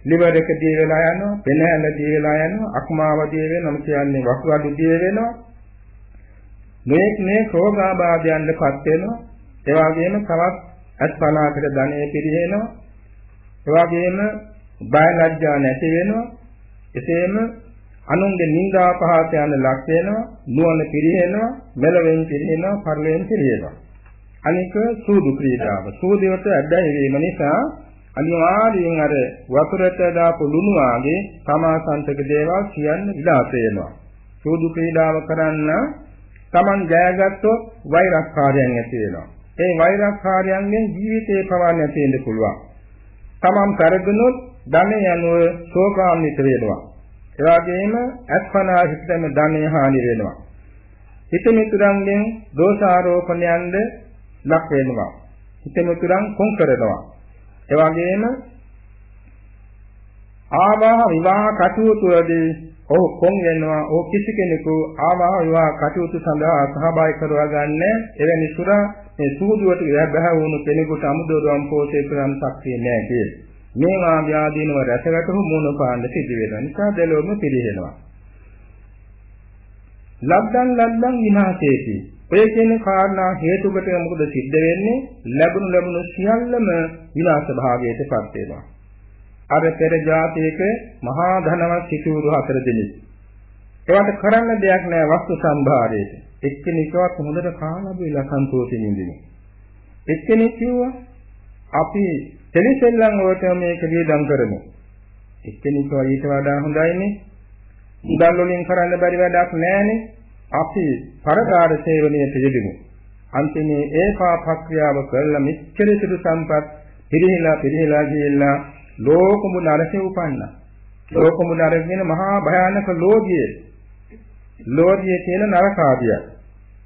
Liver එක දී වෙලා යනවා, පෙනහැල දී වෙලා යනවා, අක්මාව දී වෙනවා, කියන්නේ වකුගඩු දී වෙනවා. මේක මේ රෝගාබාධයන්ටපත් වෙනවා. ඒ වගේම තවත් අත්පලාකට ධනෙ පිරිහෙනවා. ඒ වගේම බය ලැජ්ජා නැති වෙනවා. එසේම අනුන්ගේ නිന്ദා පහත යන ලක් වෙනවා නුවණ පිරිහෙනවා මෙලවෙන් පිරිහෙනවා පරිලෙන් පිරිහෙනවා අනික සූදු ක්‍රීඩාව සූදුවට ඇබ්බැහි වීම නිසා අනිවාර්යයෙන් අර වතුරට දාපු ලුණු ආගේ සමාසන්තක දේවල් කියන්න විලාස වෙනවා සූදු ක්‍රීඩාව කරන්න Taman ජයගත්තොත් වෛරක්කාරයන් ඇති වෙනවා ඒ වෛරක්කාරයන්ගෙන් ජීවිතේ පවා නැති වෙන්න පුළුවන් Taman පෙරදුනොත් ධනෙ යනුව ශෝකාන්විත වෙනවා ඒ වගේම අත්පනා හිතෙම ධනෙ හානි වෙනවා. හිත මිතුරන්ගෙන් දෝෂාරෝපණයන්ද ලක් වෙනවා. හිත මිතුරන් කොන් කරනවා. ඒ වගේම ආවාහ විවාහ කටයුතුවලදී ඔහු කොන් වෙනවා. ඔහු කිසි කෙනෙකු ආවාහ විවාහ කටයුතු සඳහා සහභාගී කරවා ගන්න එවැනි සුරා මේ සූදුවට බැහැ වුණු කෙනෙකුට අමුදොරම් පෝෂේ කරන්න ශක්තිය නැහැ කියලා. මේවා ව්‍යාධීනව රැසගතහු මූණ පාන්න සිදු වෙනවා. නිසා දෙලොවම පිළිහෙනවා. ලබ්ධං ලබ්ධං විනාශේති. ඔය කියන කාරණා හේතුකට මොකද සිද්ධ වෙන්නේ? ලැබුණු ලැබුණු සියල්ලම විනාශ භාගයටපත් වෙනවා. අර පෙර જાතියක මහා ධනවත් සිටුරු හතර දෙනෙක්. ඒවට කරන්න දෙයක් නෑ වස්තු සම්භාරයට. එක්කෙනෙක්වත් හොඳට කාලා බීලා සන්තෝෂෙන් ඉඳිනේ. එක්කෙනෙක් කිව්වා අපි තෙලිසෙල්ලම් වලට මේක වියදම් කරමු. එක්කෙනෙක් ඊට වඩා හොඳයිනේ. මුදල් වලින් කරන්න බැරි වැඩක් නැහැනේ. අපි පරකාර සේවනයේ යෙදෙමු. අන්තිමේ ඒකාපක්‍රියාව කළා මෙච්චර සුදු සම්පත් පිරිහිලා පිරිහිලා ගියලා ලෝකමු නරකේ උපන්නා. ලෝකමු නරක කියන මහා භයානක ලෝභිය. ලෝභිය කියන නරකාදිය.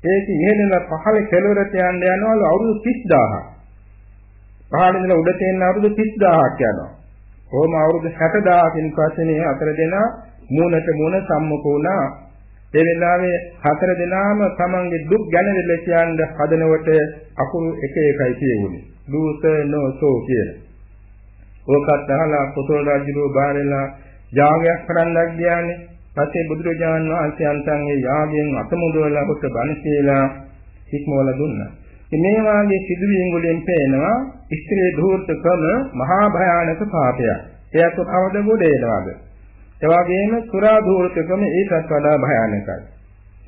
ඒක ඉහළම පහළ කෙළවරට යන්න යනවලු අවුරුදු 30000. පහළ ඉඳලා උඩ තියෙන අවුරුදු 30000ක් යනවා. කොහොම අවුරුදු 60000කින් පස්සේ මේ හතර දෙනා මූණට මූණ සම්මුඛ වුණා. ඒ වෙලාවේ හතර දෙනාම තමන්ගේ දුක් ගැන දෙලසියන් හදනකොට අකුරු එක එකයි කියුනේ. දූත නොසෝ කියලා. ඕකත් අහලා කොතල් රජුගේ බාරෙලා යාගයක් කරන්නක් ගියානේ. පස්සේ බුදුරජාණන් වහන්සේ අන්තන් ඒ යාගයෙන් අතමුදවලා කොට බණ කියලා හික්මවල දුන්නා. මේ වාගේ සිදුවීම් වලින් පේනවා ස්ත්‍රී ධූර්තකම මහා භයානක පාපයක්. එයත් කවද ගොඩ එනවාද? ඒ වගේම සුරා ධූර්තකම ඒකත් වඩා භයානකයි.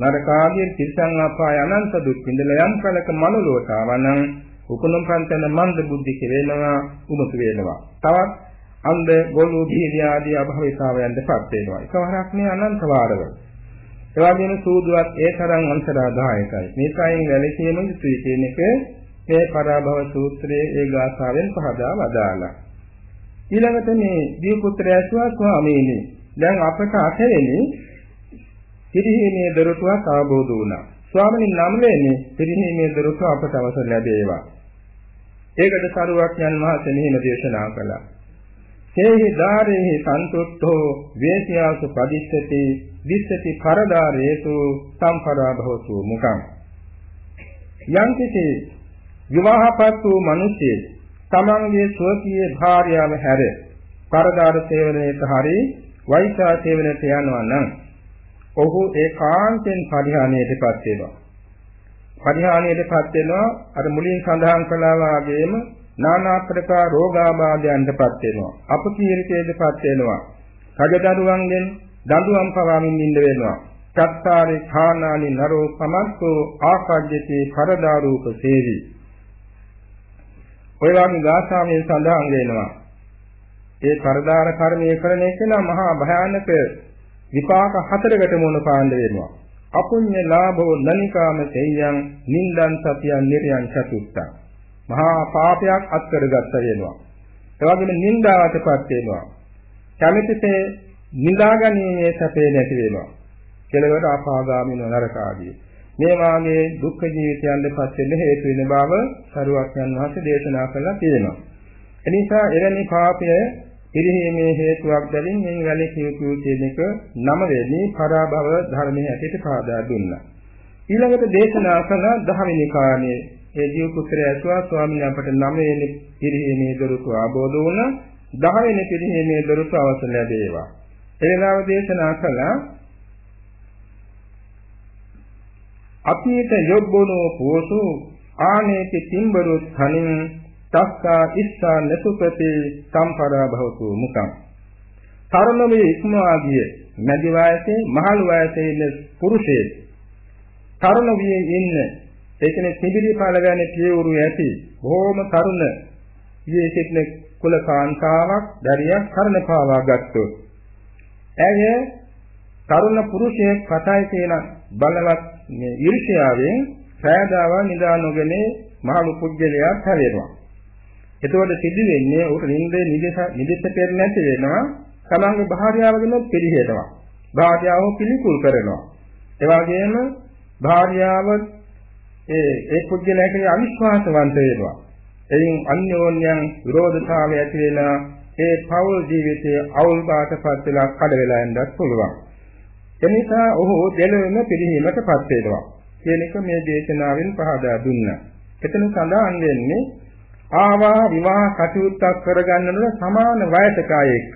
නරකාගේ තිරසං අපාය අනන්ත දුක් විඳලා යම් කලක මනෝලෝට ආවනම් උපනම් කන්තන මන්ද බුද්ධික වෙනවා උමතු වෙනවා. තවත් අන්ධ ගොළු දීර්ය ආදී අභවිතාවයන්ටපත් වෙනවා. එකවරක් මේ අනන්ත වාරවල. ඒ වගේම සූදුවත් ඒ තරම් අන්තරාදායකයි. මේකයින් වැළකීම යුතුයි කියන එක මේ පරාභව සූත්‍රයේ ඒ ගාථාවෙන් පහදා වදාලා. ඊළඟට මේ දී පුත්‍රයා ඇසුවා ස්වාමීනි දැන් අපට අතෙන්නේ පිරිහීමේ දොරටුවක් අවබෝධ වුණා. ස්වාමීන් නම් වෙන්නේ පිරිහීමේ දොරටුව අපට අවසර ලැබේවා. ඒකට සරුවක් යන මහත්මයා මෙහිම දේශනා කළා. තේහි ධාරේහි සන්තුට්ඨෝ වේසියාසු පදිස්සති විස්සති කරදාරේතු සම්පරා භවතු මුඛං යම් කිසි විවාහපත් වූ මිනිසෙක් තමන්ගේ ස්වකීය භාර්යාව හැර කරදාර සේවනයේට හරි වෛසා සේවනයට යනවා නම් ඔහු ඒකාන්තෙන් පරිහානියටපත් වෙනවා. පරිහානියටපත් වෙනවා අර මුලින් සඳහන් කළා වගේම নানা ප්‍රකාර රෝගාබාධයන්ටපත් වෙනවා. අපකීර්තියටපත් වෙනවා. රජදරුවන්ගෙන් දඬුවම් පවාමින් ඉන්න වෙනවා. චත්තාරේ khānāni නරෝ සමස්සෝ ආකජ්ජති කරදාරූප සේවි. ඔය වගේ ගාථාවෙන් සඳහන් වෙනවා. ඒ කරදාර කර්මයේ කරන එක නම් මහා භයානක විපාක හතරකට මුණ පාණ්ඩ වෙනවා. අපුඤ්ඤ ලාභෝ නනිකාම තෙයං නින්දං සතියං නිර්යං චතුත්තං. මහා පාපයක් අත් කරගත්ත වෙනවා. ඒ වගේම නින්දාවටපත් වෙනවා. කැමැතිසේ නිදාගැනීමේ සැපේ නැති වෙනවා. කෙලවර අපාගාමී නරක ආදී. මේ වාගේ දුක්ඛ ජීවිතයන්ට පත් වෙන්න හේතු වෙන බව සරුවක්යන් වහන්සේ දේශනා කළා තියෙනවා. එනිසා එවැනි පාපය පිරිහීමේ හේතුවක් බැවින් මේ වැළකී යුතු කියන එක නම වෙන්නේ පරාභව ධර්මයේ ඇටිට පාදා දුන්නා. ඊළඟට දේශනා කළ දහවෙනි කාණේ ඒ ජීව පුත්‍රය ඇසුවා ස්වාමීන් අපට නම වෙන්නේ පිරිහීමේ දොරටු ආબોධ වුණ දහවෙනි පිරිහීමේ දොරටු අවසන් ලැබේවා. එලෙනාව දේශනා කළා අපීත යොබ්බනෝ පෝසු ආනේති තිම්බරු තනින් තස්සා ඉස්සා නසුපති සම්පරා භවතු මුකම් තරණමේ ඉක්මවා ගිය මැදි වයසේ මහලු වයසේ ඉන්න පුරුෂයෙක්. තරුණ වියේ ඉන්න ඒ කියන්නේ සිබිරි පළවැන පියවරු ඇති බොහොම තරුණ වියේ සිටින කුල කාන්තාවක් දරියක් කරණ පාවා ගත්තොත් ඇය තරුණ පුරුෂයෙක් කතයි කියන බලවත් මේ ඊර්ෂ්‍යාවෙන් සෑදාව නිදා නොගෙන මහලු පුජ්‍යලයා හැරෙනවා. එතකොට සිද්ධ වෙන්නේ උට නිින්දේ නිදෙස නිදෙස පෙර නැති වෙනවා. තමන්ගේ භාර්යාවගෙන් පිළිහෙනවා. භාර්යාව පිළිකුල් කරනවා. ඒ වගේම භාර්යාව ඒ ඒ පුද්ගලයාට අවිශ්වාසවන්ත වෙනවා. එයින් අන්‍යෝන්‍යයන් විරෝධතාවය ඇති වෙලා ඒ පෞල් ජීවිතයේ අවුල් බාටපත් වෙලා කඩ වෙලා යන්නත් පුළුවන්. එනිසා ඔහු දෙලෙම පිළිහිමටපත් වෙනවා. කියන එක මේ දේශනාවෙන් පහදා දුන්නා. එතන සඳහන් වෙන්නේ ආවා විවාහ කටයුත්තක් කරගන්නනොත් සමාන වයසක අය එක්ක.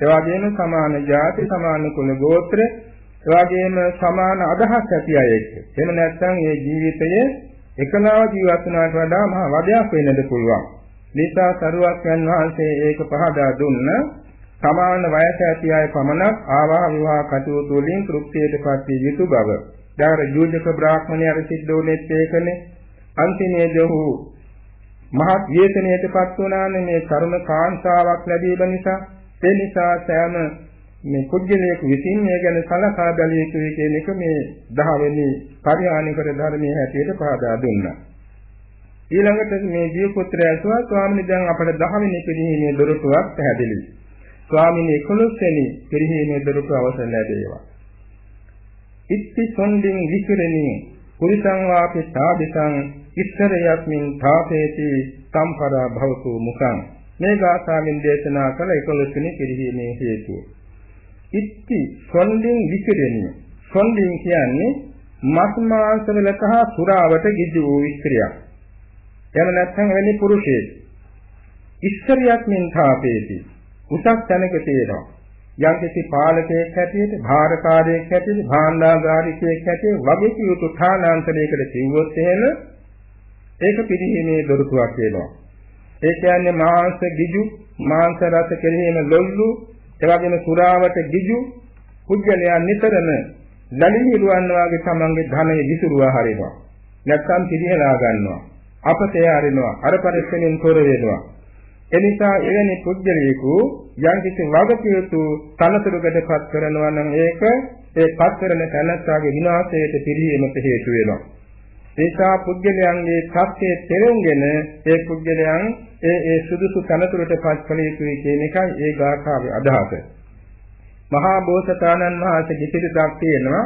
ඒ වගේම සමාන ජාති, සමාන කුල ගෝත්‍ර, ඒ වගේම සමාන අදහස් ඇති අය එක්ක. එහෙම නැත්නම් මේ ජීවිතයේ එකලාව ජීවත් වුණාට වඩා මහ වදයක් වෙන්නද පුළුවන්. නිසා සරුවක්යන් වහන්සේ ඒක පහදා දුන්න සමාන වයස ඇති අය පමණක් ආවා විවාහ කටයුතු වලින් තෘප්තියටපත් විය යුතු බව. දාර යෝජක බ්‍රාහ්මණයර සිද්ධ වුණෙත් ඒකනේ. අන්තිමේදී ඔහු මහත් වේතනයටපත් වුණානේ මේ කර්ම කාංසාවක් ලැබීම නිසා ඒ නිසා සෑම මේ කුජලයක විසින් මේ ගැන සලකා බැලිය යුතුයි කියන එක මේ දහවෙනි පරිහානිකර ධර්මයේ හැටියට පහදා දුන්නා. ඊළඟට මේ ජීව පුත්‍රය ඇසුවා ස්වාමීනි දැන් අපට දහවෙනි පිරිහීමේ දොරටුවක් පැහැදිලි. ස්වාමීනි 11 වෙනි පිරිහීමේ දොරටුව අවසන් ලැබේවා. ඉත්ති සොන්ඩින් විසිරෙනින් පුරිසං වාපි සාදිසං ඉස්සර යත්මින් තාපේති සම්පරා භවතු මුඛං මේ ගාථාවෙන් දේශනා කළ 11 වෙනි පිළිහිමේ හේතුව. ඉත්ති සොන්ඩින් විසිරෙනිය. සොන්ඩින් කියන්නේ මස් මාංශ වලට හා සුරාවට ගිජු වූ ස්ත්‍රියක්. එහෙම නැත්නම් වෙන්නේ පුරුෂයෙක්. ඉස්සරියක් මින් තාපේති. උසස් තැනක තියෙනවා. යම්කිසි පාලකයෙක් හැටියට, භාරකාරයෙක් හැටියට, භාණ්ඩාගාරිකයෙක් හැටියට වගේ යුතු ථානාන්තරයකට කිව්වොත් එහෙම ඒක පිළිහිමේ දොරටුවක් වෙනවා. ඒ කියන්නේ මාංශ ගිජු, මාංශ රස කෙරෙහිම ලොල්ලු, එවැගේම සුරාවට ගිජු පුද්ගලයා නිතරම ලලිහිරුවන් වාගේ තමන්ගේ ධනය විසිරුවා හරිනවා. නැත්නම් පිළිහෙලා ගන්නවා. අපතේ හරිනවා. අර පරිස්සමෙන් තොර වෙනවා. එනිසා එවැනි පුද්ගලයෙකු යම් කිසි වගකියුතු තනතුරකටපත් කරනවා නම් ඒක ඒ පත් කරන තැනැත්තාගේ විනාශයට පිරිහීමට හේතු වෙනවා. ඒසා පුද්ගලයන්ගේ සත්‍යයේ තෙරුම්ගෙන ඒ පුද්ගලයන් ඒ ඒ සුදුසු තනතුරට පත් කළ යුතුයි කියන එකයි ඒ ගාථාවේ අදහස. මහා බෝසතාණන් වහන්සේ කිසිදක් තියෙනවා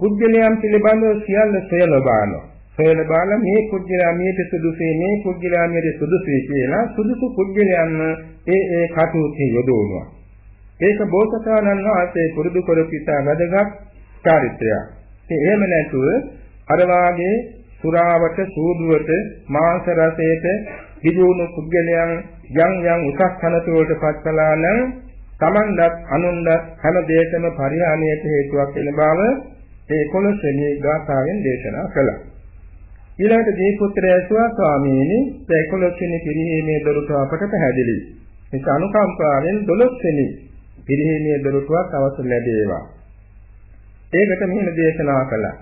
පුද්ගලයන් පිළිබඳව සියල්ල සොයලා බලනවා. සොයලා බලලා මේ පුද්ගලයා මේට සුදුසුයි මේ පුද්ගලයා මේට සුදුසුයි කියලා සුදුසු පුද්ගලයන්ම ඒ ඒ කටයුතු යොදවනවා. ඒක බෝසතාණන් වහන්සේ පුරුදු කරපු ඉතා වැදගත් චාරිත්‍රයක්. ඒ එහෙම නැතුව අර වාගේ සුරාවට සූදුවට මාංශ රසයට දිදුණු පුද්ගලයන් යම් යම් උසස් තනතුරට පත් කළා නම් Tamandat අනුන්dat හැම දෙයකම පරිහානියට හේතුවක් වෙන බව ඒ 11 වෙනි ගාථාවෙන් දේශනා කළා. ඊළඟට දීපුත්‍රය ඇසුවා ස්වාමීනි ඒ 11 වෙනි පිරිහීමේ දොරටුව අපට පැහැදිලි. මේක අනුකම්පාවෙන් 12 වෙනි පිරිහීමේ දොරටුවක් අවසන් ලැබේවා. ඒකට මෙහෙම දේශනා කළා.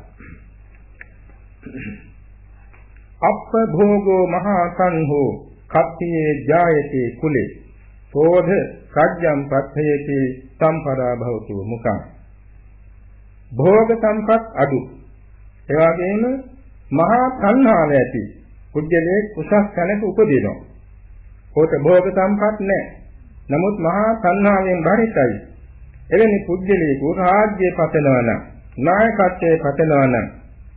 අප්ප භෝගෝ මහා සංහෝ කප්පියේ ජායති කුලේ සෝධ සජ්ජම් පත්ථයේති සම්පරා භවතු මුඛං. භෝග සම්පත් අඩු. ඒ වගේම මහා තණ්හාව ඇති. කුජලයේ කුසස් තැනක උපදිනවා. කොට භෝග සම්පත් නැහැ. නමුත් මහා තණ්හාවෙන් බරිතයි. එවැනි පුජ්‍යලේකු රාජ්‍ය පතනවා නම් නායකත්වයේ පතනවා නම්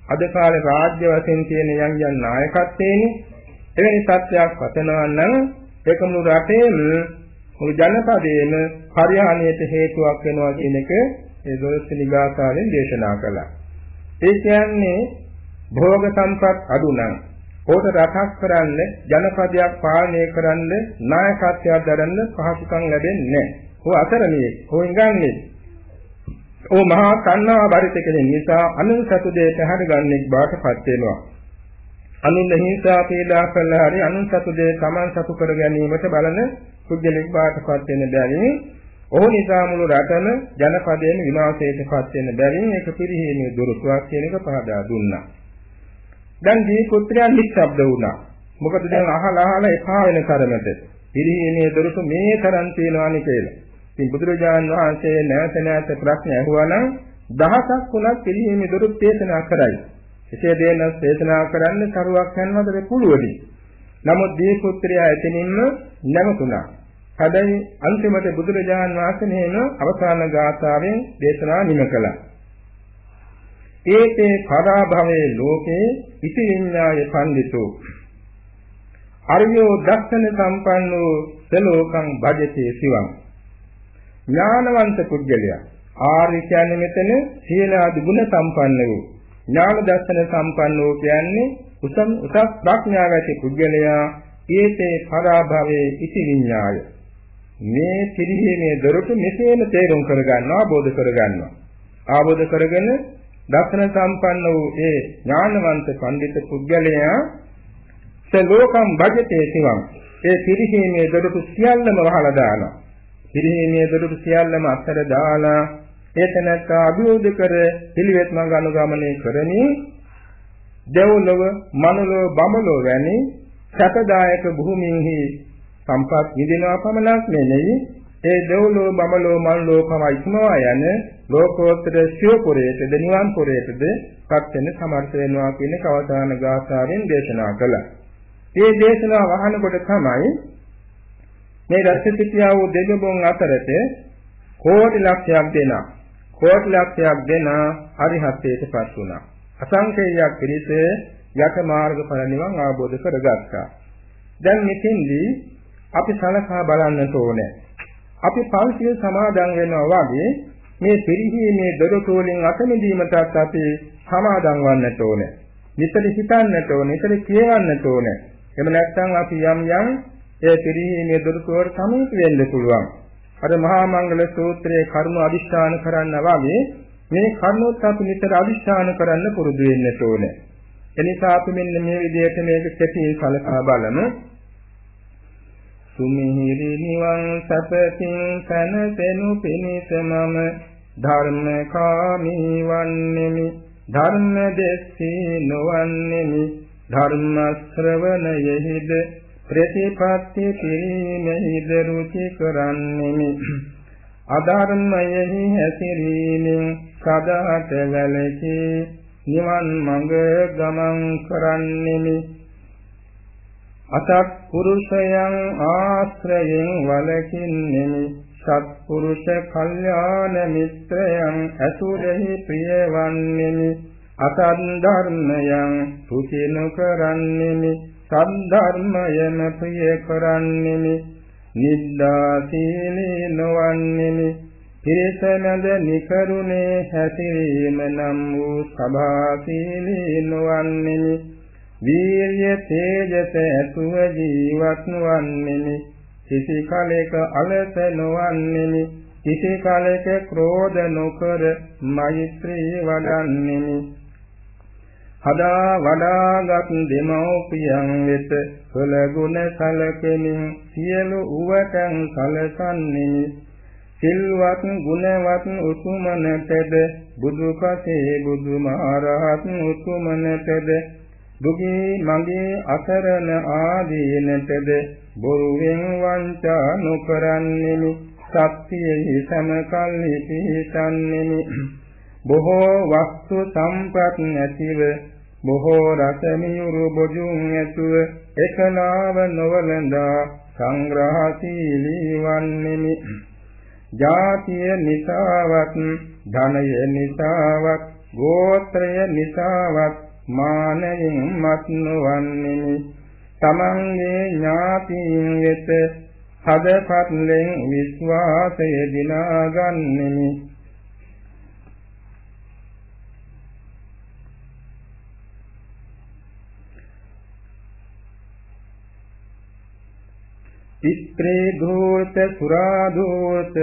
අද කාලේ රාජ්‍ය වශයෙන් තියෙන යම් යම් නායකත්වයේනේ එවැනි සත්‍යයක් පතනවා නම් ඒක මුළු රටේම මුළු ජනපදයේම පරිහානියට හේතුවක් වෙනවා කියන එක ඒ දොස්ති ගාථාවෙන් දේශනා කළා. ඒ කියන්නේ භෝග සම්පත් අඩු නම් ඕක රටක් කරන්න ජනපදයක් පාලනය කරන්න නායකත්වයක් දරන්න පහසුකම් ලැබෙන්නේ නැහැ. හෝ අසරණියෙක් හෝ ඉඟන්නේ ඕ මහා කන්නා බරිත කෙනෙක් නිසා අනුන් සතු දෙයට හරගන්නෙක් බාටපත් වෙනවා. අනුන් හිංසා පීඩා කළා හරි අනුන් සතු දෙය තමන් සතු කර ගැනීමට බලන කුජලෙක් බාටපත් වෙන බැවින් ඔහු නිසා මුළු රටම ජනපදයෙන් විනාශයටපත් වෙන බැවින් ඒක පිරිහීමේ දුරුත්වයක් කියන එක පහදා දුන්නා. දැන් දී පුත්‍රයන් නිශ්ශබ්ද වුණා. මොකද දැන් අහලා අහලා එපා වෙන කරමට පිරිහීමේ දුරුතු මේ තරම් තියනවානේ කියලා. ඉතින් බුදුරජාන් වහන්සේ නැවත නැවත ප්‍රශ්න ඇහුවා නම් දහසක් වුණත් පිළිහිමේ දොරුත් දේශනා කරයි. එසේ දෙන දේශනා කරන්න කරුවක් යනවද පුළුවනි. නමුත් දී පුත්‍රයා එතනින්ම නැවතුණා. හැබැයි අන්තිමට බුදුරජාන් වහන්සේ නේන අවසාන ගාථාවෙන් දේශනා නිම කළා. ඒතේ පරාභවයේ ලෝකේ ඉති විඤ්ඤාය පඬිතෝ අරියෝ දස්සන සම්පන්නෝ සලෝකං භජතේ සිවං ඥානවන්ත පුද්ගලයා. ආර්ය කියන්නේ මෙතන සීලාදි ගුණ සම්පන්න වූ. ඥාන දර්ශන සම්පන්න වූ කියන්නේ උසම් උසස් ප්‍රඥාව ඇති පුද්ගලයා ඊතේ පරාභවයේ ඉති විඤ්ඤාය. මේ පිළිහිමේ දොරටු මෙසේම තේරුම් කරගන්නවා ආબોධ කරගන්නවා. ආબોධ කරගෙන දර්ශන සම්පන්න වූ ඒ ඥානවන්ත පඬිත පුද්ගලයා සලෝකම් භජතේ සිවං. ඒ පිළිහිමේ දොරටු සියල්ලම වහලා දානවා. පිරිහීමේ දොරටු සියල්ලම අත්තර දාලා ඒතනත් අභියෝධ කර පිළිවෙත් මඟ අනුගමනය කරමින් දෙව්ලොව මනුලොව බඹලොව වැනි සතදායක භූමියෙහි සම්පත් විඳිනවා පමණක් නෙමෙයි ඒ දෙව්ලොව බඹලොව මනුලොව පවා ඉක්මවා යන ලෝකෝත්තර ශිවපුරයේද නිවන් පුරයේද පත් වෙන සමර්ථ වෙනවා කියන කවදාන ගාථාවෙන් දේශනා කළා. මේ දේශනාව වහනකොට තමයි මේ රසසිතියා වූ දෙවියන් අතරට කෝටි ලක්ෂයක් දෙනා කෝටි ලක්ෂයක් දෙනා අරිහත්ත්වයටපත් වුණා. අසංකේයයක් පිළිස යට මාර්ගඵල නිවන් අවබෝධ කරගත්තා. දැන් මෙතෙන්දී අපි සලකා බලන්නට ඕනේ. අපි පෞසිය සමාදන් වෙනවා වගේ මේ පිරිහීමේ දොරටු වලින් අත මිදීමටත් අපි සමාදන් වන්නට ඕනේ. නිතර හිතන්නට ඕනේ, නිතර කියවන්නට ඕනේ. එහෙම නැත්නම් අපි යම් යම් ඒ පිරිහීමේ දුරුකවට සමීප වෙන්න පුළුවන්. අර මහා මංගල සූත්‍රයේ කරුණ අදිෂ්ඨාන කරන්න වගේ මේ කරුණොත් අපි නිතර අදිෂ්ඨාන කරන්න පුරුදු වෙන්න ඕනේ. එනිසා අපි මෙන්න මේ විදිහට මේක කෙටියෙන් කලකා බලමු. සුමිහිරි නිවන් සපතින් සනසෙනු පිණිස මම ධර්මකාමී වන්නෙමි ධර්ම දෙස්සී නොවන්නෙමි ධර්ම ශ්‍රවණයෙහිද ප්‍රතිපත්ති පිරීමෙහිද රුචි කරන්නෙමි. අධර්මයෙහි හැසිරීමෙන් සදාට වැළකී නිවන් මඟ ගමන් කරන්නෙමි. අසත් පුරුෂයන් ආශ්‍රයෙන් වලකින්නෙමි සත්පුරුෂ කල්යාණ මිත්‍රයන් ඇසුරෙහි ප්‍රියවන්නෙමි අසත් ධර්මයන් සුචි නොකරන්නෙමි සද්ධර්මයම ප්‍රිය කරන්නෙමි. නිද්දාසීලී නොවන්නෙමි. පිරිසමද නිකරුණේ හැසිරීම නම් වූ සභාසීලී නොවන්නෙමි. වීර්ය තේජස ඇතුව ජීවත් වන්නෙමි කිසි කලෙක අලස නොවන්නෙමි. කිසි කලෙක ක්‍රෝධ නොකර මෛත්‍රී වඩන්නෙමි. හදා වඩාගත් දෙමෝපියන් වෙත කළ ගුණ සලකමින් සියලු උවටන් සලසන්නේමි සිල්වත් ගුණවත් උතුමනටද බුදු කසේ බුදු මහරහත් උතුමනටද දුගී මගේ අසරණ ආදීනටද බොරුවෙන් වංචා නොකරන්නෙමි සත්‍යයෙහි සමකල්හි පිහිටන්නෙමි. බොහෝ වස්තු සම්පත් නැතිව බොහෝ රස මියුරු බොජුන් ඇතුව එකලාව නොවලඳා සංග්‍රහශීලී වන්නෙමි. ජාතිය නිසාවත් ධනය නිසාවත් ගෝත්‍රය නිසාවත් මානයෙන් මත් නොවන්නෙමි. තමන්ගේ ඥාතීන් වෙත හදපත්ලෙන් විශ්වාසය දිනාගන්නෙමි. ස්ත්‍රී ධූත සුරා ධූත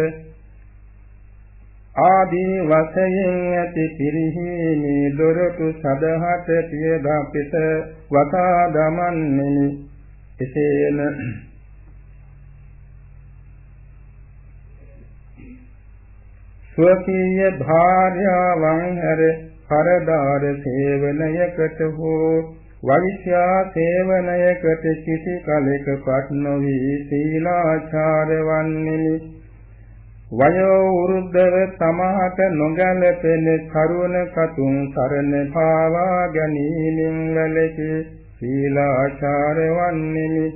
ආදී වශයෙන් ඇති පිරිහීමේ දොරටු සදහට පියදා පිට වතා දමන්නේ එසේන ස්වකීය භාර්යාවන් හැර කරදාර සේවනයකට හෝ වෛශ්‍යා සේවනයකට කිසි කලෙකපත් නොවි සීලාචාර වන්නේනි වයෝ වෘද්ධව සමහත නොගැලපෙන කරුණ කතුන් සරණ පාවා ගැනීමෙන් වැළකී සීලාචාර වන්නේනි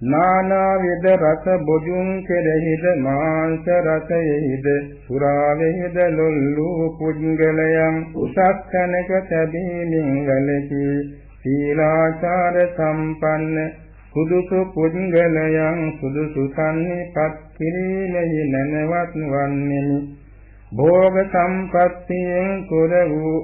නානා විද රස බොජුන් කෙරෙහිද මාංශ රසයෙහිද සුරාවෙහිද ලොල්ලු පුද්ගලයන් උසස් තැනක තැබීමෙන් වැළකී සීලාචාර සම්පන්න සුදුසු පුද්ගලයන් සුදුසු සම්නිපත් කිරීමෙහි නැනවත් වන්නේමි. භෝග සම්පත්තියෙන් කුර වූ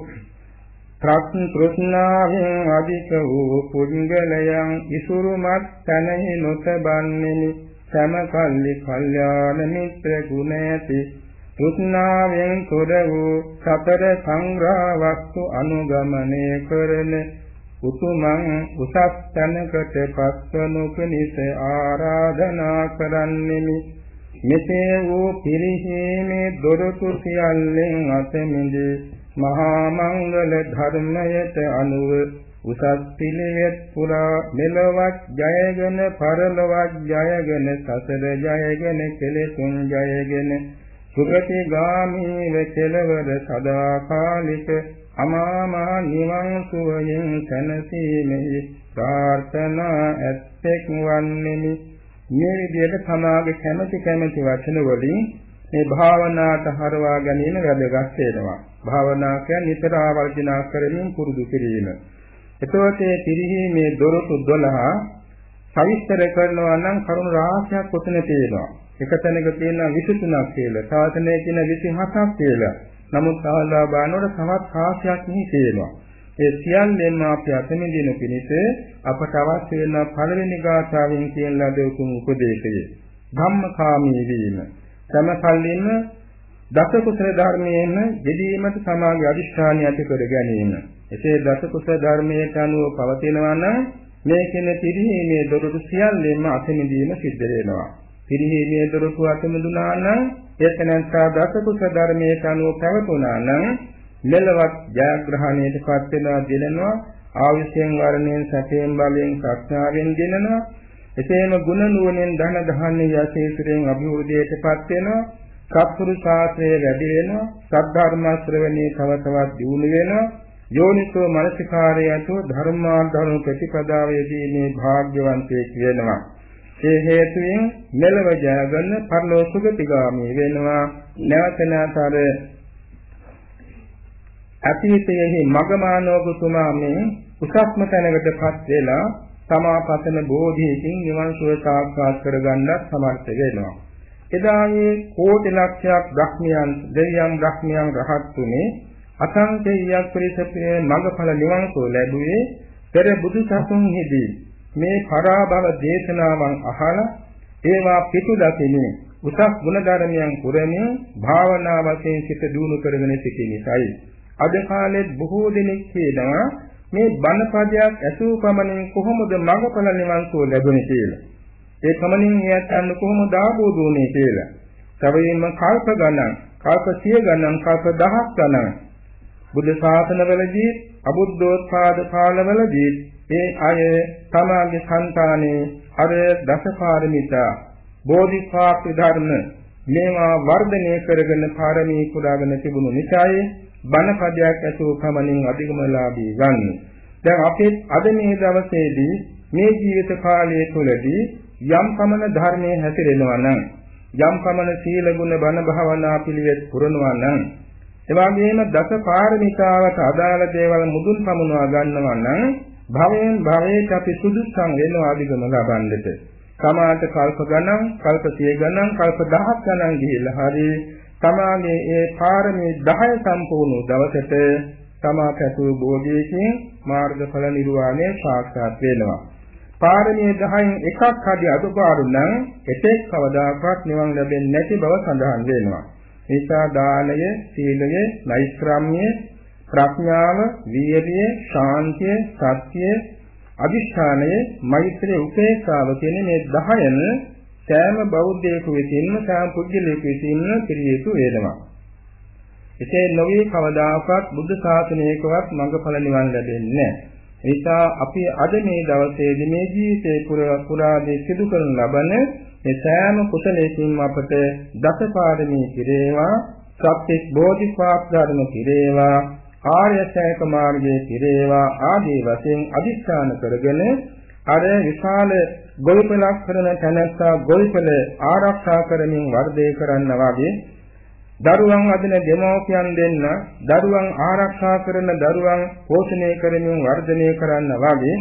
ප්‍රඥ තෘෂ්ණාවෙන් අධික වූ පුද්ගලයන් ඉසුරුමත් තනෙහි නොතබන්නේනි සමකල්ලි කල්යාණ මිත්‍ර ගුණ ඇති තෘෂ්ණාවෙන් තොර වූ සතර සංග්‍රහ වස්තු අනුගමනය කරන උතුමන් උසස් තැනකට පත්වනු පිණිස ආරාධනා කරන්නෙමි. මෙසේ වූ පිරිහීමේ දොරටු සියල්ලෙන් අත මිදී මහා මංගල ධර්මයට අනුව උසස් පිළිවෙත් පුරා මෙලොවත් ජයගෙන පරලොවත් ජයගෙන සසර ජයගෙන කෙලෙසුන් ජයගෙන සුගති ගාමීව කෙලවර සදාකාලික අමා මහ නිවන් සුවයෙන් සැනසීමේ ප්‍රාර්ථනා ඇත්තෙක් වන්නෙමි. මේ විදිහට සමාගේ කැමැති කැමැති වචන වලින් මේ භාවනාවට හරවා ගැනීම වැදගත් වෙනවා. භාවනා කියන්නේ නිතර ආවර්ජනා කරමින් පුරුදු කිරීම. එතකොට මේ පිරිහීමේ දොරටු 12 සවිස්තර කරනවා නම් කරුණු රාශියක් ඔතන තියෙනවා. එක තැනක තියෙනවා 23ක් කියලා, තව තැනක තියෙනවා 27ක් කියලා. නමුත් ආලා බලනකොට තවත් රාශියක් මෙහි තියෙනවා. ඒ සියල්ලෙන්ම අපි අතමිදින පිණිස අපට අවශ්‍ය වෙන පළවෙනි ගාථාවෙන් කියන ලද උතුම් උපදේශය ධම්මකාමී වීම. සමකල්ලින්ම දස කුසල ධර්මයෙන් යෙදීමට සමාගයේ අදිෂ්ඨානය ඇති කර ගැනීම. එසේ දස කුසල ධර්මයට අනුව පවතිනවා නම් මේ කියන පිරිහීමේ දොරටු සියල්ලෙන්ම අතමිදීම සිද්ධ වෙනවා. පිරිහීමේ දොරටු අතමිදුනා නම් එතනන්තා දස කුසල ධර්මයට අනුව පැවතුනා නම් මෙලවත් ජයග්‍රහණයටපත් වෙනවා දිනනවා ආයුෂයෙන් වර්ණයෙන් සැපයෙන් බලයෙන් ප්‍රඥාවෙන් දිනනවා එසේම ගුණ නුවණෙන් ධන දහන්නේ යසීසුරෙන් අභිවෘද්ධියටපත් වෙනවා. සත්පුරු ශාස්ත්‍රය වැඩි වෙනවා. සද්ධර්ම ශ්‍රවණේ තව තවත් දියුණු වෙනවා. යෝනිසෝ මනසිකාරයතු ධර්මාධර්ම ප්‍රතිපදාවේදී මේ භාග්‍යවන්තයෙක් වෙනවා. ඒ හේතුවෙන් මෙලව ජයගන්න පරලෝසුගතිගාමී වෙනවා. නැවත නැතර අතීතයේ මගමානෝගතුමා මේ උසස්ම තැනකටපත් වෙලා සමාපතන බෝධියකින් නිවන් සුව සාක්ෂාත් කරගන්නත් සමර්ථ වෙනවා. එදායේ කෝටි ලක්ෂයක් බ්‍රහ්මයන් දෙවියන් බ්‍රහ්මයන් රහත් තුනේ අසංකේයයක් පිරිසපේ මඟඵල නිවන් සුව ලැබුවේ පෙර බුදු සසුන්හිදී මේ පරාභව දේශනාවන් අහලා ඒවා පිටු දකිනේ උසස් ගුණ ධර්මයන් පුරමින් භාවනා වශයෙන් සිත දියුණු කරගෙන සිටි නිසායි අද කාලෙත් බොහෝ දෙනෙක් කියනවා මේ බණ පදයක් ඇසූ පමණින් කොහොමද මඟඵල නිවන් සුව ලැබුණේ කියලා. ඒ පමණින් එයත් අන්න කොහොමද ආબોධ වුනේ කියලා. තවෙයින්ම කල්ප ගණන්, කල්ප සිය ගණන්, කල්ප දහස් ගණන් බුද්ධ ශාසනවලදී අබුද්ධෝත්පාද කාලවලදී ඒ අය තමගේ సంతානේ අර දසපාරමිතා බෝධිපාක්ෂි ධර්ම මේවා වර්ධනය කරගෙන පාරමී පුරාගෙන තිබුණු නිසායි බණ පදයක් ඇසූ කමනින් අධිගමලාභී ගන්න. දැන් අපේ අද මේ දවසේදී මේ ජීවිත කාලය තුළදී යම් පමණ ධර්මයේ හැසිරෙනවා නම් යම් පමණ සීල ගුණ බණ භාවනා පිළිවෙත් පුරනවා නම් එවාගෙම දස පාරමිතාවට අදාළ දේවල් මුදුන් පමුණවා ගන්නවා නම් භවයෙන් භවයට අපි සුදුසුකම් වෙනවා අධිගම ලබන්නට. සමාත කල්ප ගණන්, කල්ප 100 ගණන්, කල්ප 1000 ගණන් ගිහිල්ලා හරි තමාගේ ඒ පාරමී 10 සම්පූර්ණ දවසට තමා පැතුූ බෝධියකින් මාර්ගඵල නිර්වාණය සාක්ෂාත් වෙනවා. පාරමී 10න් එකක් හරි අඩුපාඩු නම් එතෙක් කවදාකවත් නිවන් ලැබෙන්නේ නැති බව සඳහන් වෙනවා. නිසා දානය, සීලය, නෛෂ්ක්‍රම්‍ය, ප්‍රඥාව, වීර්යය, ශාන්තිය, සත්‍ය, අදිෂ්ඨානය, මෛත්‍රිය, උපේක්ෂාව කියන මේ 10න් සෑම බෞද්ධයෙකු විසින්ම සෑම පුද්ගලයෙකු විසින්ම පිළිය යුතු වේදමා. එසේ නොවේ කවදාකවත් බුද්ධ ශාසනයකවත් මඟඵල නිවන් ලැබෙන්නේ නැහැ. නිසා අපි අද මේ දවසේදී මේ ජීවිතේ පුරාදී සිදු කරන ලබන මේ සෑම කුසලයකින්ම අපට දසපාරමී කිරේවා, සත්‍විස් බෝධිපාක් ධර්ම කිරේවා, ආර්ය ශ්‍රේක මාර්ගයේ කිරේවා ආදී වශයෙන් අදිස්ථාන කරගෙන අර විශාල ගොවිපලක් කරන තැනැත්තා ගොවිපල ආරක්ෂා කරමින් වර්ධේ කරන්න වගේ දරුවන් අදින දෙමෝපියන් දෙන්න දරුවන් ආරක්ෂා කරන දරුවන් පෝෂණය කරමින් වර්ධනය කරන්න වගේ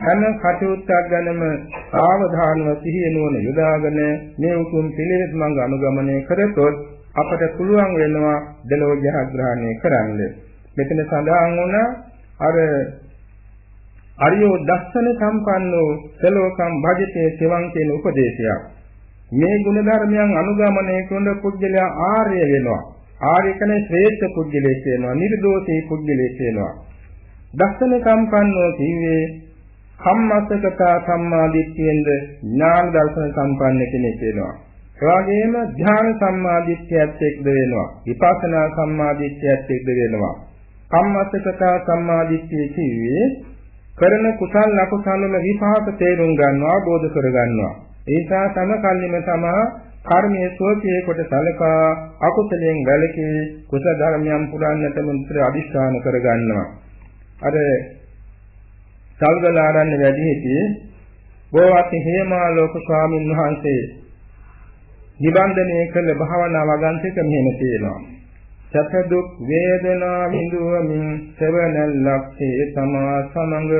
හැම කටයුත්තක් ගැනම සාවධානව සිහිය නුවණ යොදාගෙන මේ උතුම් පිළිවෙත් මඟ අනුගමනය කරතොත් අපට පුළුවන් වෙනවා දලෝ ජයග්‍රහණය කරන්න. මෙතන සඳහන් වුණ අර අරියෝ දස්සන සම්පන්නෝ සලෝකම් භජිතේ සිවං කියන උපදේශයක්. මේ ගුණ ධර්මයන් අනුගමනය කරන පුද්ගලයා ආර්ය වෙනවා. ආර්ය කියන්නේ ශ්‍රේෂ්ඨ පුද්ගලයෙක් වෙනවා. නිර්දෝෂී පුද්ගලයෙක් වෙනවා. දස්සන සම්පන්නෝ කිව්වේ කම්මස්සකතා සම්මාදිට්ඨියෙන්ද ඥාන දර්ශන සම්පන්න කෙනෙක් වෙනවා. ඒ වගේම ධ්‍යාන සම්මාදිට්ඨියත් එක්ද වෙනවා. විපස්සනා සම්මාදිට්ඨියත් එක්ද වෙනවා. කම්මස්සකතා සම්මාදිට්ඨිය කිව්වේ කරන කුසල් අකුසල් වල විපාක තේරුම් ගන්නවා අවබෝධ කර ගන්නවා. ඒ නිසා තම කල්ලිම තමා කර්මයේ සෝචයේ කොට සලකා අකුසලයෙන් වැළකී කුසල ධර්මයන් පුරන්නට මුත්‍ර අදිස්ථාන කර ගන්නවා. අර සල්ගලාරන්න වැඩි සිටියේ බෝවති හේමාලෝක ස්වාමීන් වහන්සේ නිබන්ධනය කළ භාවනා වගන්තික මෙහෙම තියෙනවා. සැප දුක් වේදනා විඳුවමින් සෙවණල් ලක්ෂේ තමා සමඟ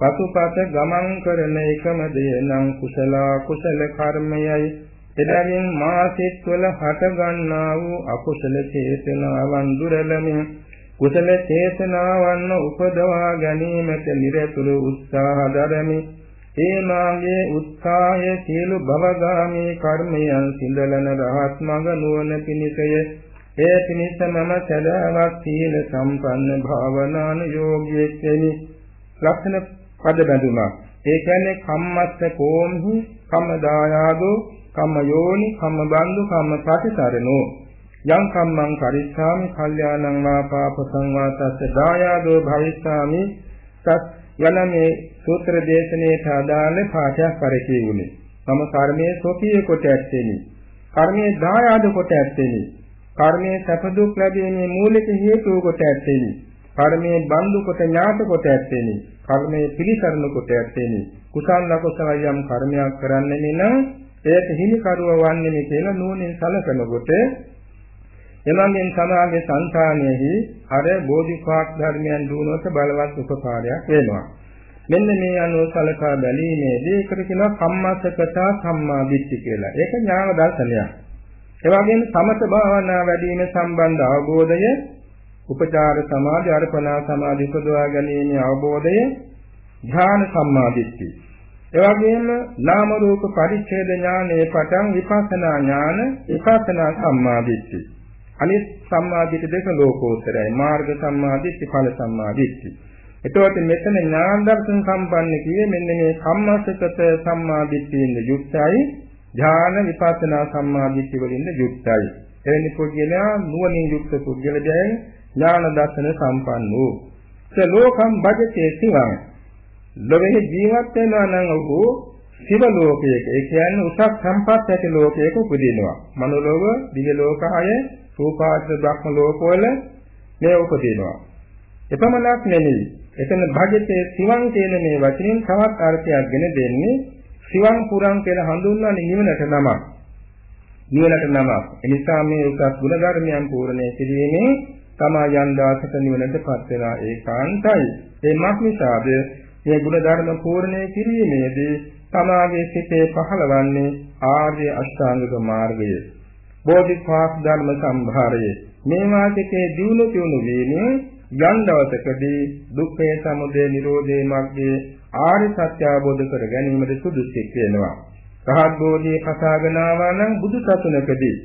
පසුපස ගමන් කරන එකම දේ නම් කුසල කුසල කර්මයයි. එදරින් මාසිත වල හට ගන්නා වූ අකුසල චේතනාවන් දුරලමින් කුසල චේතනාවන් උපදවා ගැනීමට නිරතුරු උත්සාහ දරමි. ඒ මාගේ උත්සාහය සියලු භවගාමී කර්මයන් සිඳලන රහත් මඟ නුවණ පිණිසය. ඒ පිණිස මම සදාවක් සීල සම්පන්න භාවනාන යෝගියෙක් වෙමි. ලක්ෂණ පද බඳුනක්. ඒ කියන්නේ කම්මස්ස කෝම්හි කම්මදායාදෝ කම්ම යෝනි කම්ම බන්දු කම්ම ප්‍රතිසරණෝ යං කම්මං කරිස්සාමි කල්යාණං වා පාපසං වා තස්ස දායාදෝ භවිස්සාමි තත් යන මේ සූත්‍ර දේශනාවට අදාළ පාඨයක් පරිචය වුණේ. මම කර්මයේ සොපිය කොට ඇත්තේනි. කර්මයේ දායාද කොට ඇත්තේනි. කර්මයේ සැප දුක් ලැබීමේ මූලික හේතුව කොට ඇත්තේනි. කර්මයේ බඳු කොට ඥාත කොට ඇත්තේනි. කර්මයේ පිළිසරණ කොට ඇත්තේනි. කුසල් අකුසල යම් කර්මයක් කරන්නේ නම් එයට හිමිකරුව වන්නේ මේ කියලා නුවණින් සැලකනකොට එමන්ෙන් සමාගයේ సంతානෙහි අර බෝධිපාක් ධර්මයන් දුනොත් බලවත් උපකාරයක් වෙනවා. මෙන්න මේ අනුව සලකා බැලීමේදී ඒකට කියනවා කම්මස්සකතා සම්මා දිට්ඨි කියලා. ඒක ඥාන දර්ශනයක්. ඒ වගේම සමත භාවනා වැඩිම සම්බන්ධ අවබෝධය, උපචාර සමාධි, අර්පණා සමාධි උපදවා ගැනීමේ අවබෝධය, ඥාන සම්මා දිට්ඨි. ඒ වගේම නාම රූප පරිච්ඡේද ඥානයේ පටන් විපස්සනා ඥාන, විපස්සනා සම්මා දිට්ඨි. අනිත් සම්මාදිට දෙක ලෝකෝත්තරයි මාර්ග සම්මාදිට්ඨි ඵල සම්මාදිට්ඨි. එතකොට මෙතන ඥාන දර්ශන සම්පන්න කියේ මෙන්න මේ කම්මස්සකත සම්මාදිට්ඨියෙන් යුක්තයි. ඥාන විපස්සනා සම්මාදිට්ඨි වලින් යුක්තයි. එවැනි පුද්ගලයා නුවණින් යුක්ත පුද්ගලයන් ඥාන දර්ශන සම්පන්න වූ. සේ ලෝකම් භජතේ සිවං. ලොවේ ජීවත් වෙනවා නම් ඔහු සිව ලෝකයක ඒ කියන්නේ උසස් සම්පත් ඇති ලෝකයක උපදිනවා. මනෝලෝක දිව්‍ය ලෝකය රූපාශ්‍ර බ්‍රහ්ම ලෝකවල මේ උපදිනවා. එපමණක් නෙමෙයි. එතන භජතේ සිවං කියන මේ වචنين තවත් අර්ථයක් ගෙන දෙන්නේ සිවං පුරං කියලා හඳුන්වන්නේ නිවනට නමක්. නිවනට නමක්. එනිසා මේ උසස් ගුණ ධර්මයන් පූර්ණේ සිදුවීමේ තමා යන් දාසක නිවනටපත් වෙනා ඒකාන්තයි. ඒ මක්නිසාද මේ ගුණ ධර්ම පූර්ණේ කිරීමේදී තමාගේ සිතේ පහළවන්නේ ආර්ය අෂ්ටාංගික මාර්ගය. බෝධිපාක් ධර්ම සම්භාරයේ මේ වාචකයේ දිනු තුණු වීමෙන් යම් දවසකදී දුක්ඛේ සමුදය නිරෝධේ මග්ගේ ආර්ය සත්‍ය අවබෝධ කර ගැනීමට සුදුසුක් වෙනවා. රහත් බෝධියේ පසාගෙන ආවා නම් බුදු සසුනකදී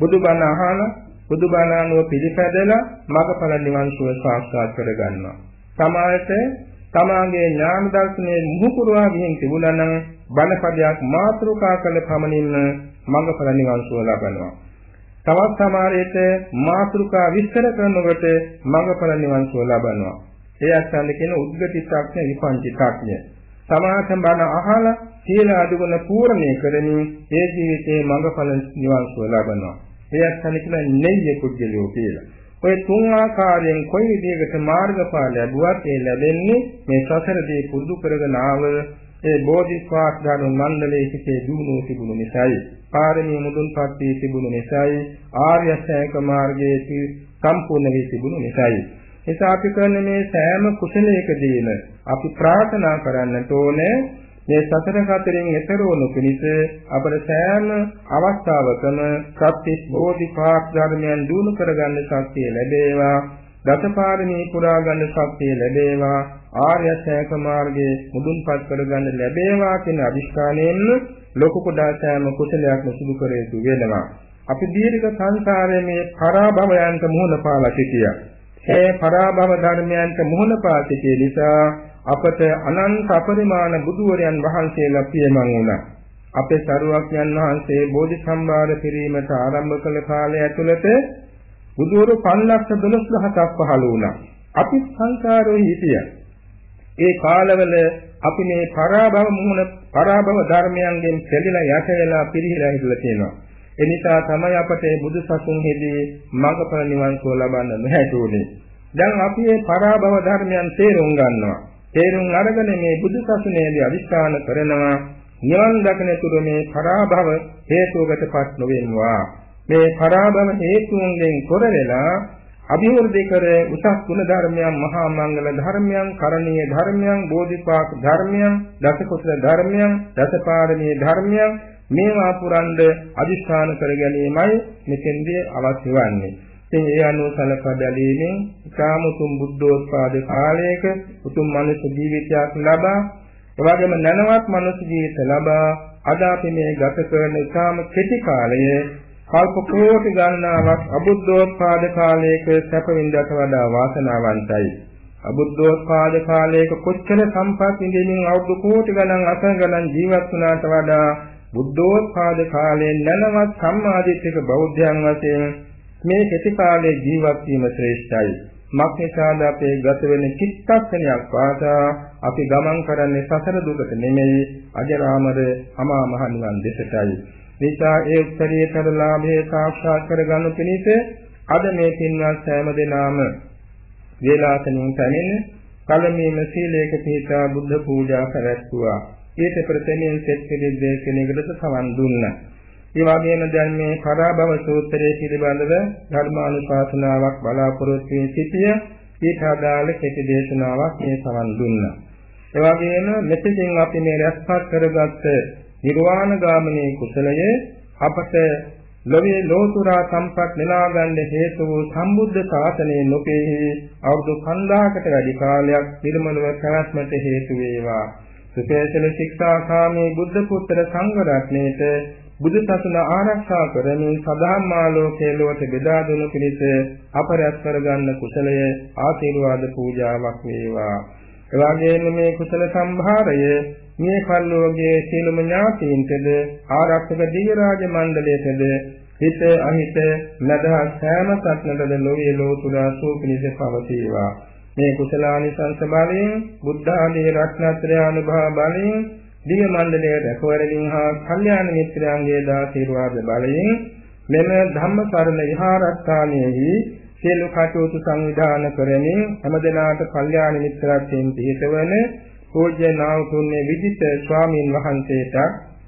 බුදුබණ අහලා බුදුබණ අනුව පිළිපැදලා මගඵල නිවන් සුව සාක්ෂාත් කර ගන්නවා. සමාජයට තමාගේ ඥාන දර්ශනයේ මුහුකුරවා ගින් තිබුණා නම් බණපදයක් මාතෘකා කළ පමණින් මඟඵල නිවන් සුව ලබනවා. තවත් සමහරවිට මාතෘකා විස්තර කරනකොට මඟඵල නිවන් සුව ලබනවා. ඒ අස්සන්න කියන උද්ගතිත්‍ක්ඥ විපංචිතක්ඥ. සමාසම් බණ අහලා සීල අදුගුණ පූර්ණේ කරමින් ඒ ජීවිතේ මඟඵල නිවන් සුව ලබනවා. ඒ අස්සන්න කියන නෙය්‍ය කුජලියෝ කියලා. ඔය තුන් ආකාරයෙන් කොයි විදිහකට මාර්ගඵල ලැබුවත් ඒ ලැබෙන්නේ මේ සසරදී පුරුදු කරගෙන ආව ඒ බෝධිසත්ව ධර්ම මණ්ඩලයේ සිටේ දුණු තිබුණු නිසායි. පාරමී මුදුන්පත් වී තිබුණු නිසායි. ආර්ය අෂ්ටාංග මාර්ගයේ සම්පූර්ණ වී තිබුණු නිසායි. එසා අපි කරන මේ සෑම කුසලයකදීම අපි ප්‍රාර්ථනා කරන්නට ඕනේ මේ සතර කතරෙන් එතර වනු පිණිස අපට සෑම අවස්ථාවකම සත්‍ය බෝධිපාක් ධර්මයන් දිනු කරගන්න ශක්තිය ලැබේවා දසපාරමී පුරා ගන්න ශක්තිය ලැබේවා ආර්ය ශ්‍රේක මාර්ගයේ මුදුන්පත් කරගන්න ලැබේවා කියන අදිෂ්ඨානයෙන් ලෝක කුඩා සෑම කුසලයක් සිදු කර යුතු වෙනවා. අපි දීර්ඝ සංසාරයේ මේ පරාභවයන්ට මුහුණ පාලා සිටියා. ඒ පරාභව ධර්මයන්ට මුහුණ පා සිටිය නිසා අපට අනන්ත අපරිමාණ බුදුවරයන් වහන්සේලා පියමන් වුණා. අපේ සරුවක්යන් වහන්සේ බෝධි සම්භාර කිරීමට ආරම්භ කළ කාලය ඇතුළත බුදුවරු 512000ක් පහළ වුණා. අපි සංසාරේ හිටියා. ඒ කාලවල අපි මේ පරාභව මුහුණ පරාභව ධර්මයන්ගෙන් පෙළලා යට වෙලා පිරිහිලා හිටලා තියෙනවා. ඒ නිසා තමයි අපට මේ බුදු සසුන්ෙහිදී මඟඵල නිවන් සුව ලබන්න නොහැටුනේ. දැන් අපි මේ පරාභව ධර්මයන් තේරුම් ගන්නවා. තේරුම් අරගෙන මේ බුදු සසුනේදී අදිස්ථාන කරනවා නිවන් දකින තුරු මේ පරාභව හේතුවකටපත් නොවෙන්නවා. මේ පරාභව හේතුන්ගෙන් තොර වෙලා අභිවෘද්ධි කර උසස් ගුණ ධර්මයන් මහා මංගල ධර්මයන් කරණීය ධර්මයන් බෝධිපාක් ධර්මයන් දසකුසල ධර්මයන් දසපාරමී ධර්මයන් මේවා පුරන්ඩ අදිස්ථාන කර ගැනීමයි මෙතෙන්දී අවශ්‍ය වන්නේ. ඉතින් ඒ අනුව සලකා බැලීමෙන් ඉතාමතුම් බුද්ධෝත්පාද කාලයක උතුම් මනුෂ්‍ය ජීවිතයක් ලබා එවැගේම නැනවත් මනුෂ්‍ය ජීවිත ලබා අද අපි මේ ගත කරන ඉතාම කෙටි කාලයේ කල්ප කෝටි ගණනාවක් අබුද්ධෝත්පාද කාලයක සැප විඳට වඩා වාසනාවන්තයි. අබුද්ධෝත්පාද කාලයක කොච්චර සම්පත් විඳින්මින් අවුරුදු කෝටි ගණන් අසං ගණන් ජීවත් වුණාට වඩා බුද්ධෝත්පාද කාලයේ නැනවත් සම්මාදිට්ඨික බෞද්ධයන් වශයෙන් මේ කෙටි කාලයේ ජීවත් වීම ශ්‍රේෂ්ඨයි. මක්නිසාද අපේ ගත වෙන චිත්තක්ෂණයක් වාසා අපි ගමන් කරන්නේ සසර දුකට නෙමෙයි අජරාමර අමා මහ නිවන් දෙසටයි. නිසා ඒ උත්තරීතර ලාභයේ සාක්ෂාත් කරගනු පිණිස අද මේ පින්වත් සෑම දෙනාම වේලාසනින් පැමිණ කලමීම සීලයක පිහිටා බුද්ධ පූජා කරැත්තුවා. ඊට ප්‍රථමයෙන් සෙත් පිළිදේ කෙනෙකුට සවන් දුන්නා. ඒ වගේම දැන් මේ පරාභව සූත්‍රයේ පිළිබඳව ධර්මානුශාසනාවක් බලාපොරොත්තු වී සිටිය ඊට අදාළ කෙටි දේශනාවක් මේ සවන් දුන්නා. ඒ වගේම මෙතෙන් අපි මේ රැස්පත් කරගත්ත නිර්වාණ ගාමිනී කුසලයේ අපට ලෝකේ ලෝතුරා සම්පත් නෙලා ගන්න හේතු වූ සම්බුද්ධ ශාසනයේ නොපෙහි අවුරුදු 5000කට වැඩි කාලයක් නිර්මලව පැවැත්මට හේතු වේවා. සුපේසල ශික්ෂාකාමී බුද්ධ පුත්‍ර සංඝ රත්නයේට බුදු සසුන ආරක්ෂා කරමින් සදාම්මාලෝකයේ ලොවට බෙදා දුණු පිණිස අපරත් කරගන්න කුසලය ආශිර්වාද පූජාවක් වේවා. එවාගෙම මේ කුසල සම්භාරය මේ කල්ලෝගේ සීලම ඥාතීන්ටද ආරක්ෂක දිව්‍ය රාජ මණ්ඩලයටද හිත අහිත නදහස් සෑම සත්නටද ලෝයේ ලෝතුරා සූපිනිස පවතිවා. මේ කුසලානිසංස බලයෙන් බුද්ධ ආදී රත්නත්‍රය අනුභව බලයෙන් දිව්‍ය මණ්ඩලයේ රැකවරණින් හා කල්යාණ මිත්‍රයන්ගේ දාශිර්වාද බලයෙන් මෙම ධම්මසරණ විහාරස්ථානයේහි සියලු කටයුතු සංවිධානය කරමින් හැමදෙනාට කල්යාණ මිත්‍රත්වයෙන් පිහිටවන පූජ්‍ය නාවතුන්නේ විජිත ස්වාමින් වහන්සේට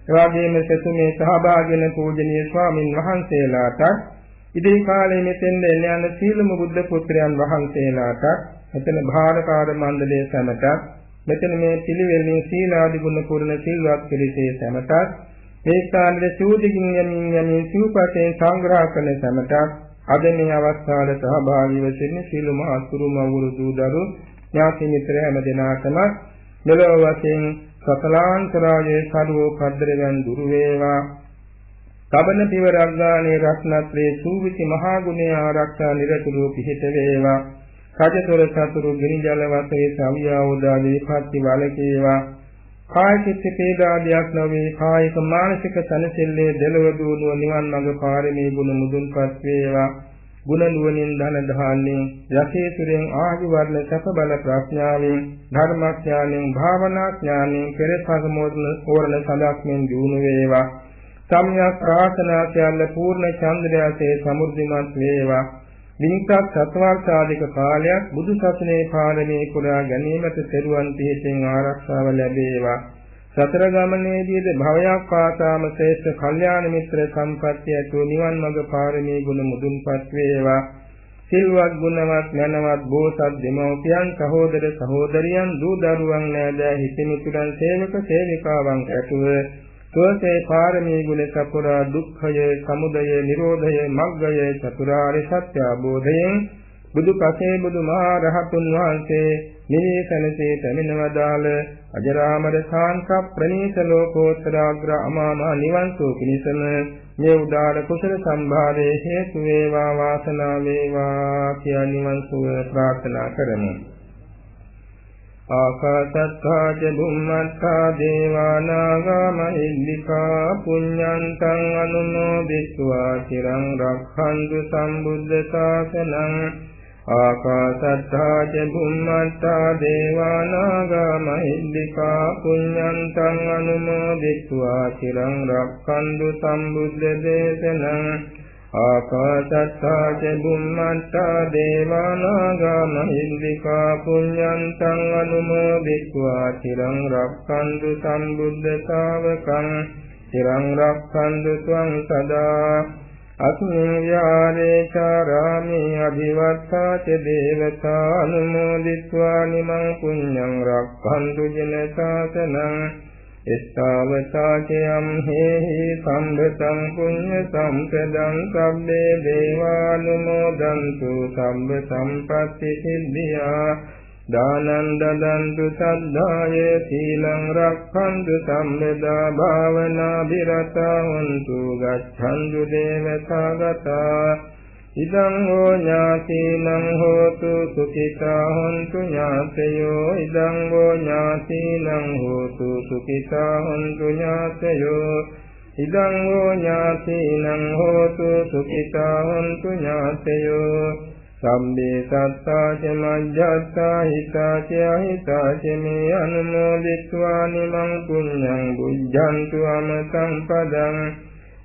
එවාගෙම සසුනේ සහභාගී වෙන පූජනීය ස්වාමින් වහන්සේලාට ඉදිරි කාලයේ මෙතෙන්ද එන යන සීලම බුද්ධ පුත්‍රයන් වහන්සේලාට මෙතන භාරකාර මණ්ඩලයේ සමටත් මෙතන මේ පිළිවෙලින් සීලාදි ගුණ පුරණ සිල්වත් පිළිසේ සමටත් මේ ස්ථානයේ සූදිකින් යමින් යමින් සිව්පතෙන් සංග්‍රහ කරන සමටත් අද මේ අවස්ථාවට සහභාගී වෙන්න සීලම අතුරු මවුරු දූ දරු ඥාති මිත්‍ර හැම දෙනාටම. මෙලොව වශයෙන් සකලාන්තරායේ සරුවෝ පද්දරයන් දුරු වේවා. කබන පිවරක් ගානේ රත්නත්‍රේ සූවිසි මහා ගුණේ ආරක්ෂා නිරතුරුව පිහිට වේවා. රජතොර සතුරු ගිනි ජල වශයෙන් සවියාවෝදාදී පත්ති වලකේවා. කාය චිත්ත පීඩාදියක් නොවේ. කායික මානසික සනසෙල්ලේ දෙලව දුණුව නිවන් මඟ පාරමී ගුණ මුදුන්පත් වේවා. ගුණ නුවණින් ධන දහාන්නෙන් යසේසුරෙන් ආදි වර්ණ සැප බල ප්‍රඥාවෙන් ධර්මඥානෙන් භාවනා ඥානෙන් පෙරසග මොදන ඕරණ සඳක්ෙන් දිනු වේවා. සම්‍යක් ප්‍රාර්ථනා සියල්ල පූර්ණ චන්ද්‍රයාසේ සමුර්ධිමත් වේවා. මිනිසත් සත්වර්ෂාධික කාලයක් බුදු සසුනේ පාරමී පුරා ගැනීමට තෙරුවන් පිහිටින් ආරක්ෂාව ලැබේවා. සතර ගමනේදීද භවයක් පාසාම ශ්‍රේෂ්ඨ කල්යාණ මිත්‍ර සම්පත්තිය ඇතුව නිවන් මඟ පාරමී ගුණ මුදුන්පත් වේවා. සිල්වත් ගුණවත් මනවත් බෝසත් දෙමව්පියන් සහෝදර සහෝදරියන් දූ දරුවන් නෑදෑ හිතමිතුරන් සේවක සේවිකාවන් ඇතුව සෝසේ පාරමී ගුණ සපුරා දුක්ඛය, සමුදය, නිරෝධය, මග්ගය, චතුරාර්ය සත්‍ය අවබෝධයෙන් බුදු පසේ බුදු මහා රහතුන් වහන්සේ නිවේසනසේ පැමිණවදාල අජරාමර ශාන්ත ප්‍රණීත ලෝකෝත්තරාග්‍ර අමාම නිවන් සෝ පිණිසම මේ උදාර කුසල සම්භාරයේ හේතු වේවා වාසනාව වේවා කියා නිවන් සුව ප්‍රාර්ථනා කරමු. ආකාශත්තා ච බුම්මත්තා දේවානාගාමහිද්దికා පුඤ්ඤන්තං අනුමෝදිත्वा চিරං රක්ඛන්තු සම්බුද්ධ ශාසනං ආකාශත්තා ච බුම්මත්තා දේවානාගාමහිද්దికා පුඤ්ඤන්තං අනුමෝදිත्वा চিරං රක්ඛන්තු සම්බුද්ධ දේශනං ආකාශත්තා ච බුම්මත්තා දේවානාගා මහින්దికා පුඤ්ඤන්තං අනුමෝදිත्वा চিරං රක්ඛන්තු සම්බුද්ධ ශාවකං চিරං රක්ඛන්තු ත්වං සදා අත්ඤ්ඤාරේ චාරාමේ අභිවත්තා ච දේවතා අනුමෝදිත्वा නිමං පුඤ්ඤං රක්ඛන්තු ජන ශාසනං එස්සාවතාචයම් හේහි සම්බතං පුඤ්ඤ සම්පදං සබ්බේ දේවානුමෝදන්තු සම්බ සම්පත්ති සිද්ධියා දානං දදන්තු සද්ධාය සීලං රක්ඛන්තු සම්මෙදා භාවනා විරතා හොන්තු ගච්ඡන්තු දේවතාගතා ඉදං හෝ ඥාතිනං හෝතු සුඛිතා හොන්තු ඥාතයෝ. ඉදං හෝ ඥාතිනං හෝතු සුඛිතා හොන්තු ඥාතයෝ. ඉදං හෝ ඥාතිනං හෝතු සුඛිතා හොන්තු ඥාතයෝ. සම්මේ සත්තා ච මජ්ජත්තා හිතා ච අහිතා ච මේ අනුමෝදිත්වා නිමං පුඤ්ඤං බුද්ධන්තු අමතං පදං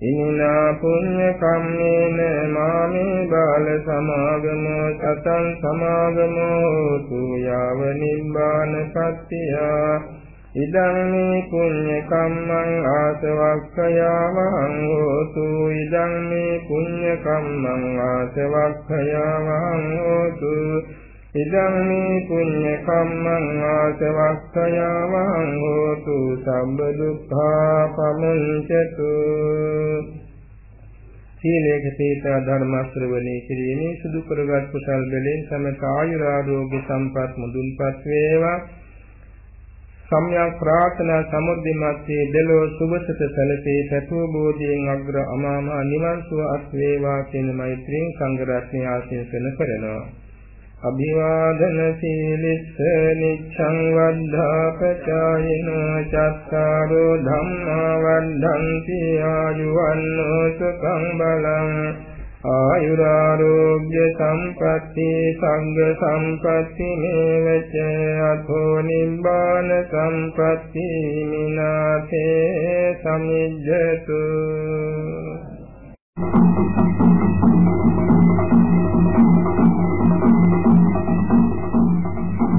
ඉමිනා පුඤ්ඤ කම්මේන මාමේ බාල සමාගමෝ සතං සමාගමෝ හෝතු යාව නිබ්බාන පත්තියා ඉදං මේ පුඤ්ඤ කම්මං ආසවක්ඛයාවං හෝතු. ඉදං මේ පුඤ්ඤ කම්මං ආසවක්ඛයාවං හෝතු. ඉදං මේ පුඤ්ඤ කම්මං ආසවක්ඛයාවං හෝතු සම්බ දුක්ඛා පමුඤ්චතු සීලේක තේතා ධර්ම ශ්‍රවණේ කිරීමේ සුදු කරගත් කුසල් වලින් සමත ආයුරාෝග්‍ය සම්පත් මුදුන්පත් වේවා. සම්්‍යක් ප්‍රාර්ථනා සමුද්දිමත්යේ දෙලෝ සුභසත සැලසේ සතු බෝධියෙන් අග්‍ර අමාම නිවන් සුව අත් වේවා කියන මෛත්‍රියෙන් සංඝ රත්නය ආශිර්වාද කරනවා. අභිවාදන සීලිස්ස නිච්ඡං වද්ධාපචායින චත්තාරෝ ධම්මා වද්ධන්ති ආයුවන්නෝ සුඛං බලං ආයුරාෝග්‍ය සම්පatti සංඝ සම්පatti මේවච අතෝ නිබ්බාන සම්පatti මිනාතේ සමිජ්ජතු